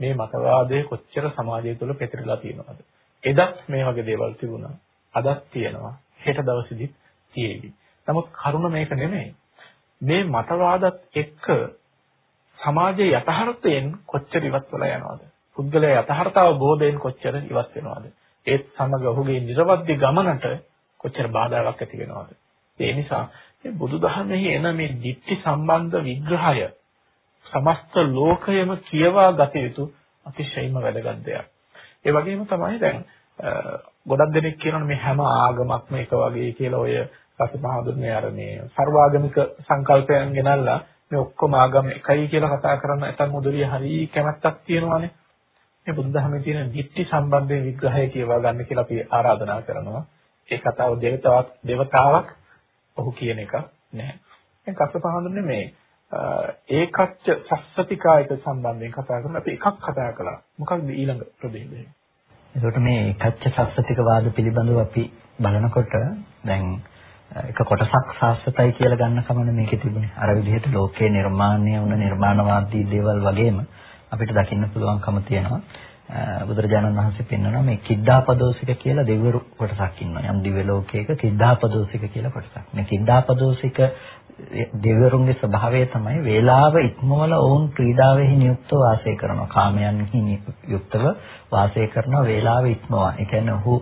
මේ මතවාදය කොච්චර සමාජය තුළ පැතිරලා තියෙනවද? එදත් මේ වගේ දේවල් තිබුණා. අදත් තියෙනවා. හෙට දවසේදීත් තියෙවි. නමුත් කරුණ මේක නෙමෙයි. මේ මතවාදත් එක්ක සමාජයේ යථාර්ථයෙන් කොච්චර ඉවත් වෙලා යනවද? පුද්ගලයා යථාර්ථ අවබෝධයෙන් කොච්චර ඉවත් වෙනවද? ඒත් සමග ඔහුගේ නිර්වද්‍ය ගමනට කොච්චර බාධාවක් ඇති වෙනවද? ඒ නිසා මේ බුදුදහමෙහි එන මේ ditthi සම්බන්ධ විග්‍රහය සමස්ත ලෝකයම කියවා ගත යුතු අතිශයින්ම වැදගත් දෙයක්. ඒ වගේම තමයි දැන් ගොඩක් දෙනෙක් කියනවා මේ හැම ආගමක්ම එක වගේ කියලා ඔය රසමහදුන්නේ අර මේ සර්වාගමික සංකල්පයන් ගෙනල්ලා මේ ඔක්කොම ආගම් එකයි කියලා කතා කරන ඇතන් මුදලිය හරි කැමැත්තක් තියෙනවානේ. මේ බුදුදහමේ තියෙන ditthi සම්බන්ධයෙන් විග්‍රහය කියවා ගන්න කියලා අපි ආරාධනා කරනවා. ඒ කතාව දෙවතාවක් දෙවතාවක් ඔහු කියන එක නැහැ. දැන් කස්සපහඳුන්නේ මේ ඒකච්ච සස්සතිකායක සම්බන්ධයෙන් කතා කරන අපි එකක් කතා කළා. මොකක්ද ඊළඟ ප්‍රභේදය? එතකොට මේ ඒකච්ච සස්සතික වාද පිළිබඳව අපි බලනකොට දැන් එක කොටසක් සාස්වතයි කියලා ගන්න කමන මේකේ තිබුණේ. අර විදිහට ලෝකේ නිර්මාණය වුණ නිර්මාණවාදී දේවල් වගේම අපිට දකින්න පුළුවන්කම තියෙනවා. බුදුරජාණන් වහන්සේ පෙන්වනවා මේ කිද්දාපදෝසික කියලා දෙවිවරු කොටසක් ඉන්නවා. යම් දිව්‍ය ලෝකයක කිද්දාපදෝසික කියලා කොටසක්. මේ කිද්දාපදෝසික දෙවිවරුන්ගේ ස්වභාවය තමයි වේලාව ඉක්මවල ඔවුන් ක්‍රීඩාවෙහි නියුක්තව වාසය කරනවා. කාමයන්හි යුක්තව වාසය කරනවා වේලාව ඉක්මවා. ඒ කියන්නේ ඔහු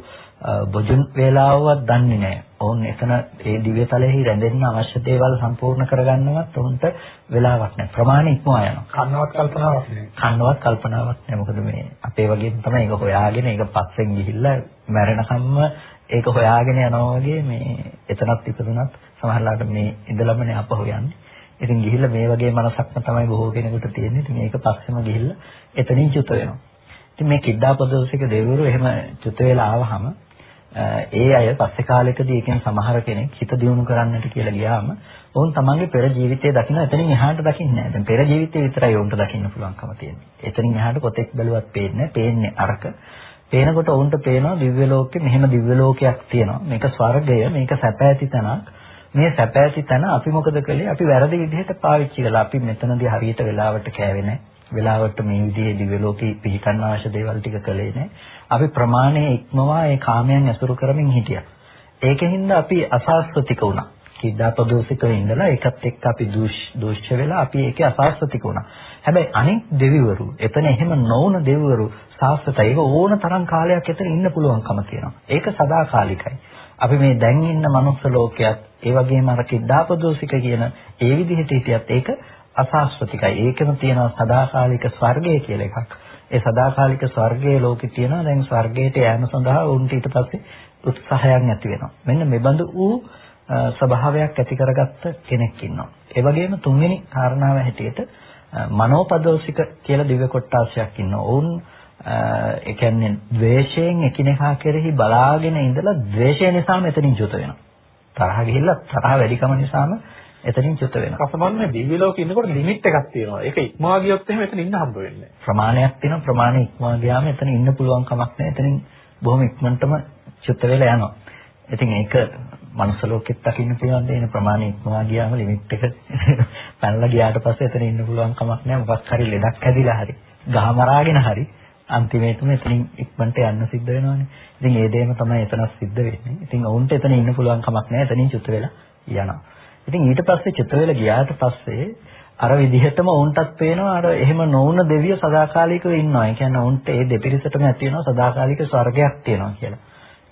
බොජුන් වේලාවවත් දන්නේ නැහැ. ඔවුන් එතන ඒ දිව්‍ය තලෙහි රැඳෙන්න අවශ්‍ය දේවල් සම්පූර්ණ කරගන්නවත් ඔවුන්ට වෙලාවක් නැහැ. ප්‍රමාණ ඉක්මවා යනවා. කන්නවත් කල්පනාවක් නැහැ. කන්නවත් කල්පනාවක් නැහැ. මොකද මේ අපේ වගේම තමයි ඒක හොයාගෙන ඒක පස්සෙන් ගිහිල්ලා මැරෙනකම්ම ඒක හොයාගෙන යනවා වගේ මේ එතනත් ඉපදුනත් සමහරලාට මේ ඉඳලමනේ අපහු යන්නේ. ඉතින් ගිහිල්ලා මේ වගේ මනසක්ම තමයි බොහෝ කෙනෙකුට තියෙන්නේ. ඉතින් ඒක පස්සෙම ගිහිල්ලා එතනින් චුත වෙනවා. ඉතින් මේ කිද්දාපදෝසික දෙවිවරු එහෙම චුත වෙලා ආවහම ඒ අය පස්සේ කාලෙකදී එකෙන් සමහර කෙනෙක් හිත දියුණු කරන්නට කියලා ගියාම ඔවුන් තමන්ගේ පෙර ජීවිතය දකින්න එතනින් එහාට දකින්නේ නැහැ. දැන් පෙර ජීවිතේ විතරයි ඔවුන්ට දකින්න පුළුවන්කම තියෙන්නේ. එතනින් එහාට කොතෙක් බැලුවත් පේන්නේ පේන්නේ අරක. පේනකොට ඔවුන්ට පේනවා දිව්‍ය ලෝකෙ මෙහෙම දිව්‍ය ලෝකයක් තියෙනවා. මේක ස්වර්ගය, මේක සැප ඇති තැනක්. මේ සැප ඇති තැන අපි මොකද කළේ? අපි වැරදි විදිහට පාවිච්චි කළා. අපි මෙතනදී හරියට වෙලාවට කෑවේ නැහැ. වෙලාවට මේ විදිහේ දිව්‍ය ලෝකෙ පිහිටන්න අවශ්‍ය දේවල් ටික කළේ නැහැ. අපි ප්‍රමාණයේ ඉක්මවා ඒ කාමයන් ඇසුරු කරමින් හිටියා. ඒකෙන්ද අපි අසාස්වතික වුණා. කිද්දාපදෝසිකව ඉඳලා ඒකත් එක්ක අපි දූෂ්‍ය වෙලා අපි ඒකේ අසාස්වතික වුණා. හැබැයි අනෙක් දෙවිවරු එතන එහෙම නොවුන දෙවිවරු සාස්වතයි. ඒක ඕන තරම් කාලයක් එතන ඉන්න පුළුවන්කම තියෙනවා. ඒක සදාකාලිකයි. අපි මේ දැන් ඉන්න මනුස්ස ලෝකයක් ඒ වගේම අර කිද්දාපදෝසික කියන ඒ විදිහට හිටියත් ඒක අසාස්වතිකයි. ඒකම තියෙනවා සදාකාලික ස්වර්ගය කියලා එකක්. ඒ සදාකාලික ස්වර්ගයේ ලෝකෙ තියෙනවා. දැන් ස්වර්ගයට යෑම සඳහා උන්ට ඊට පස්සේ උත්සාහයක් ඇති වෙනවා. මෙන්න මෙබඳු වූ ස්වභාවයක් ඇති කරගත්ත කෙනෙක් ඉන්නවා. ඒ වගේම තුන්වෙනි කාරණාව හැටියට මනෝපදෝසික කියලා දිව්‍ය කොට්ටාසයක් ඉන්නවා. ඔවුන් ඒ කියන්නේ ද්වේෂයෙන් එකිනෙකා කෙරෙහි බලාගෙන ඉඳලා ද්වේෂය නිසා මෙතනින් චුත වෙනවා. තරහ ගිහිල්ලා තරහ වැඩිකම නිසාම එතනින් චුත වෙනවා. අසමන්නේ දිව්‍ය ලෝකෙ ඉන්නකොට ලිමිට් එකක් තියෙනවා. ඒක ඉක්මවා ගියොත් එහෙම එතන ඉන්න හම්බ වෙන්නේ නැහැ. ප්‍රමාණයක් තියෙනවා. ප්‍රමාණය ඉක්මවා ගියාම එතන ඉන්න පුළුවන් කමක් නැහැ. එතනින් බොහොම ඉක්මනටම චුත වෙලා යනවා. ඉතින් ඒක මනුස්ස ලෝකෙත් දකින්න පුළුවන් දෙන ප්‍රමාණය ඉක්මවා ගියාම ලිමිට් එක පැනලා ගියාට පස්සේ එතන ඉන්න පුළුවන් කමක් නැහැ. මොකක් හරි ලෙඩක් හැදිලා හරි ගහ මරාගෙන හරි අන්තිමේටම එතනින් ඉක්මනට යන්න සිද්ධ වෙනවානේ. ඉතින් ඒ දෙයම තමයි එතන සිද්ධ වෙන්නේ. ඉතින් ඔවුන්ට එතන ඉන්න පුළුවන් කමක් නැහැ. එතනින් චුත වෙලා යනවා. ඉතින් ඊට පස්සේ චිත්‍රවල ගියාට පස්සේ අර විදිහටම වුන්ටත් පේනවා අර එහෙම නොවුන දෙවිය සදාකාලිකව ඉන්නවා. ඒ කියන්නේ වුන්ට ඒ දෙපිරිසටම ඇති වෙනවා සදාකාලික ස්වර්ගයක් තියෙනවා කියලා.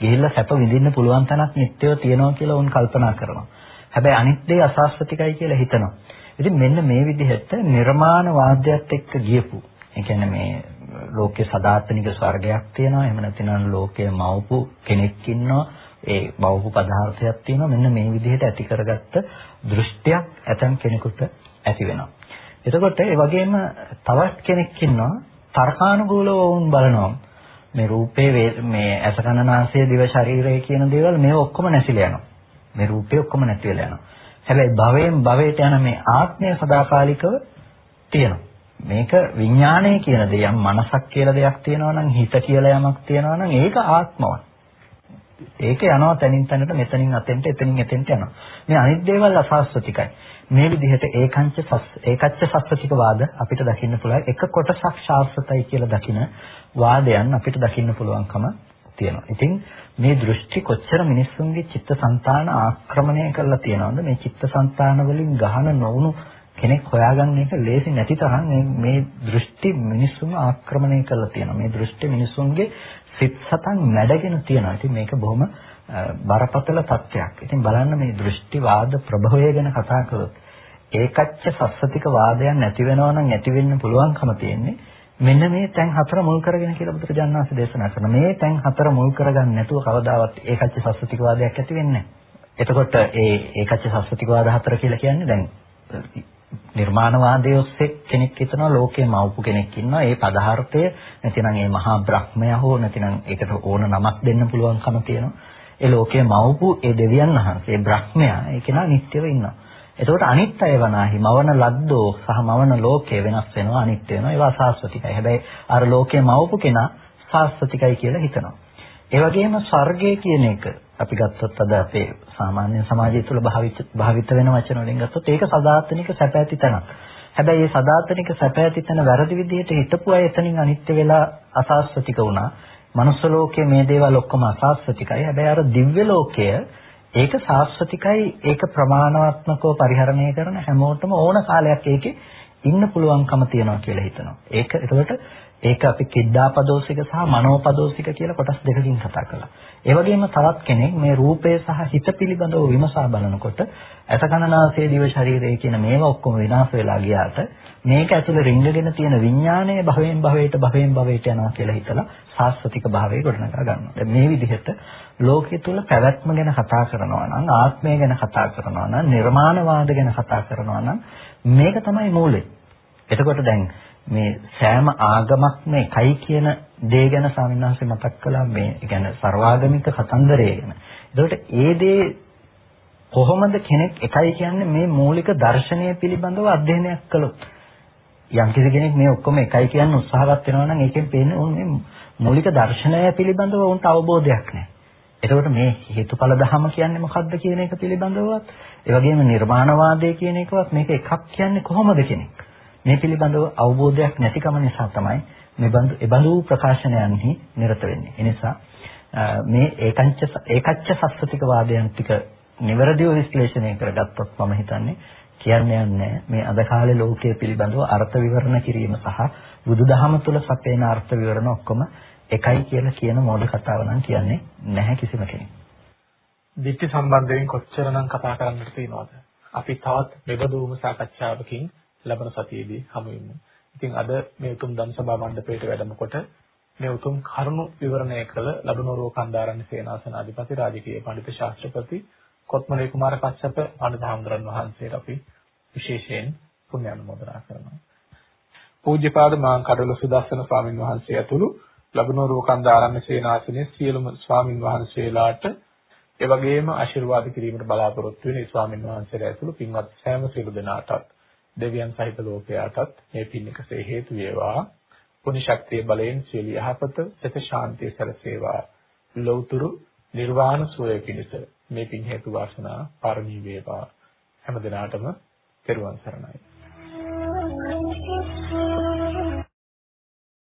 ගිහිල්ලා සැප විඳින්න පුළුවන් තැනක් නිත්‍යව තියෙනවා කියලා වුන් කල්පනා කරනවා. හැබැයි අනිත් දේ අසාස්වතිකයි කියලා හිතනවා. ඉතින් මෙන්න මේ විදිහට නිර්මාණ වාද්‍යයත් එක්ක ගියපු. ඒ කියන්නේ මේ ලෝකේ සදාතනික ස්වර්ගයක් තියෙනවා. එහෙම නැත්නම් ලෝකයේ මවපු කෙනෙක් ඉන්නවා. ඒ බෞද්ධ පදාර්ථයක් තියෙනවා මෙන්න මේ විදිහට ඇති කරගත්ත දෘෂ්ටියක් ඇතම් කෙනෙකුට ඇති වෙනවා. එතකොට ඒ වගේම තවත් කෙනෙක් ඉන්නවා තර්කානුකූලව වුන් බලනවා මේ රූපේ මේ ඇස කන නාසය දිව ශරීරය කියන දේවල් මේ ඔක්කොම නැසිලා යනවා. මේ රූපේ ඔක්කොම නැති වෙලා යනවා. හැබැයි භවයෙන් භවයට යන මේ ආත්මය සදාකාලිකව තියෙනවා. මේක විඥානය කියන දෙයක් මනසක් කියලා දෙයක් තියෙනවා නම් හිත කියලා යමක් තියෙනවා නම් ඒක ආත්මවත්. ඒක යනවා තනින් තනට මෙතනින් අතෙන්ට එතනින් එතෙන්ට යනවා. මේ අනිත් දේවල් අසාස්වතිකයි. මේ විදිහට ඒකංච ඒකච්ච සස්වතික වාද අපිට දකින්න පුළුවන් එක කොටසක් ශාස්ත්‍රතයි කියලා දකින වාදයන් අපිට දකින්න පුළුවන්කම තියෙනවා. ඉතින් මේ දෘෂ්ටි කොච්චර මිනිස්සුන්ගේ චිත්තසංතාන ආක්‍රමණය කරලා තියෙනවද මේ චිත්තසංතාන වලින් ගහන නොවුණු කෙනෙක් හොයාගන්න එක ලේසි නැති තරම් මේ දෘෂ්ටි මිනිස්සුන්ව ආක්‍රමණය කරලා තියෙනවා. මේ දෘෂ්ටි මිනිස්සුන්ගේ සිත් සතන් මැඩගෙන තියෙනවා. ඉතින් මේක බොහොම බරපතල තත්ත්වයක්. ඉතින් බලන්න මේ දෘෂ්ටිවාද ප්‍රභවය ගැන කතා කළොත් ඒකච්ච සස්සතික වාදයන් නැති වෙනවා නම් ඇති වෙන්න පුළුවන්කම තියෙන්නේ මෙන්න මේ තැන් හතර මුල් කරගෙන කියලා බුදුරජාණන් වහන්සේ දේශනා කරන මේ තැන් හතර මුල් කරගන්න නැතුව කවදාවත් ඒකච්ච සස්සතික වාදයක් ඇති වෙන්නේ නැහැ. එතකොට ඒ ඒකච්ච සස්සතික වාද හතර කියලා කියන්නේ දැන් නිර්මාණවාදයේ ඔස්සේ කෙනෙක් හිතනවා ලෝකයේ මවපු කෙනෙක් ඉන්නවා. ඒ පදාර්ථය නැතිනම් ඒ මහා බ්‍රහ්මයා හෝ නැතිනම් ඒකට ඕන නමක් දෙන්න පුළුවන්කම තියෙනවා. ඒ ලෝකයේ මවපු ඒ දෙවියන් වහන්සේ බ්‍රහ්මයා ඒ කෙනා නිට්ටයව ඉන්නවා. එතකොට අනිත් අය වනාහි මවන ලද්දෝ සහ මවන ලෝකය වෙනස් වෙනවා අනිත්‍ය වෙනවා. ඒවා සාස්වතිකයි. හැබැයි අර ලෝකයේ මවපු කෙනා සාස්වතිකයි කියලා හිතනවා. ඒ වගේම ස්වර්ගය කියන එක අපි ගත්තොත් අද අපේ සාමාන්‍ය සමාජය තුළ භාවිත භාවිත වෙන වචන වලින් ගත්තොත් ඒක සදාතනික සැප ඇති තැනක්. හැබැයි මේ සදාතනික සැප ඇති තැන වැරදි විදිහට හිතපු අය එතනින් අනිත්‍ය වෙලා අසාස්වතික වුණා. මනුස්ස ලෝකයේ මේ දේවල් ඔක්කොම අසාස්වතිකයි. හැබැයි අර දිව්‍ය ලෝකය ඒක සාස්වතිකයි ඒක ප්‍රමාණාත්මකව පරිහරණය කරන හැමෝටම ඕන කාලයක් ඒකේ ඉන්න පුළුවන්කම තියනවා කියලා හිතනවා. ඒක එතකොට ඒක අපි කිද්දාපදෝසික සහ මනෝපදෝසික කියලා කොටස් දෙකකින් කතා කළා. ඒ වගේම තවත් කෙනෙක් මේ රූපය සහ හිත පිළිබඳව විමසා බලනකොට අසකනාසයේ දිව ශරීරය කියන මේවා ඔක්කොම විනාශ වෙලා ගියාට මේක ඇතුළේ රිංගගෙන තියෙන විඥානය භවයෙන් භවයට භවයෙන් භවයට යනවා කියලා හිතලා සාස්වතික භාවයේ ගොඩනගා ගන්නවා. දැන් මේ විදිහට ලෝකයේ තුල පැවැත්ම ගැන කතා කරනවා නම් ආත්මය ගැන කතා කරනවා නම් නිර්මාණවාද ගැන කතා කරනවා නම් මේක තමයි මූලය. එතකොට දැන් මේ සෑම ආගමක්ම එකයි කියන දේ ගැන ස්වාමීන් මතක් කළා මේ කියන්නේ ਸਰවාගමික කතන්දරය ගැන. ඒකට ඒ දේ කොහොමද කෙනෙක් එකයි කියන්නේ මේ මූලික දර්ශනය පිළිබඳව අධ්‍යයනයක් කළොත් යම් කෙනෙක් මේ ඔක්කොම එකයි කියන්න උත්සාහවත් වෙනවා නම් ඒකෙන් පේන්නේ උන් මේ මූලික දර්ශනය පිළිබඳව උන්ට අවබෝධයක් නැහැ. එතකොට මේ හේතුඵල ධම කියන්නේ මොකක්ද කියන එක පිළිබඳවත් ඒ වගේම නිර්මාණවාදය කියන එකවත් මේක එකක් කියන්නේ කොහොමද කෙනෙක්. මේ පිළිබඳව අවබෝධයක් නැතිකම නිසා තමයි මේ බඳු එබඳු ප්‍රකාශනයන්හි නිරත වෙන්නේ. ඒ නිසා මේ ඒකංච ඒකච්ච සස්සතික වාදයන් ටික නිවැරදිව විශ්ලේෂණය කරගත්තොත් මම හිතන්නේ කියන්න යන්නේ මේ අද කාලේ ලෝකයේ පිළිබඳව අර්ථ විවරණ කිරීම සහ බුදුදහම තුල සපේන අර්ථ විවරණ ඔක්කොම එකයි කියලා කියන මෝඩ කතාව නම් කියන්නේ නැහැ කිසිම කෙනෙක්. දිට්ඨි සම්බන්ධයෙන් කොච්චරනම් කතා කරන්නට තියෙනවද? අපි තවත් මෙබඳුම සාකච්ඡාවකින් ලබන සතියේදී හමු වෙමු. ඉතින් අද මේ උතුම් ධම්සභා මණ්ඩපයට වැඩමකොට මේ උතුම් කරුණු විවරණය කළ ලබනෝරුව කන්දාරණ්‍ය සේනාසන අධිපති රාජකීය පඬිතු ශාස්ත්‍රපති කොත්මලේ කුමාර කච්චප ආනන්දහාමුදුරන් වහන්සේට අපි විශේෂයෙන් පුණ්‍ය අනුමෝදනා කරනවා. පූජ්‍යපාද මාංකඩවල සුදස්සන ස්වාමින් වහන්සේ ඇතුළු ලබනෝරුව කන්දාරණ්‍ය සේනාසනයේ සියලුම ස්වාමින් වහන්සේලාට ඒ වගේම ආශිර්වාද කිරීමට බලාපොරොත්තු වෙන ස්වාමින් වහන්සේලා ඇතුළු පින්වත් සෑම සියලු දෙනාටත් දෙවියන් සහිත ලෝකයාටත් මේ පින් එකසේ හේතු වේවා. පුණ්‍ය ශක්තිය බලයෙන් සියලු යහපත සිත ශාන්තිය සැලසේවා. ලෞතුරු නිර්වාණ සුවය පිණිස මේ පින් හේතු වාසනා පාරමී වේවා. හැම දිනාටම පෙරවන් සරණයි.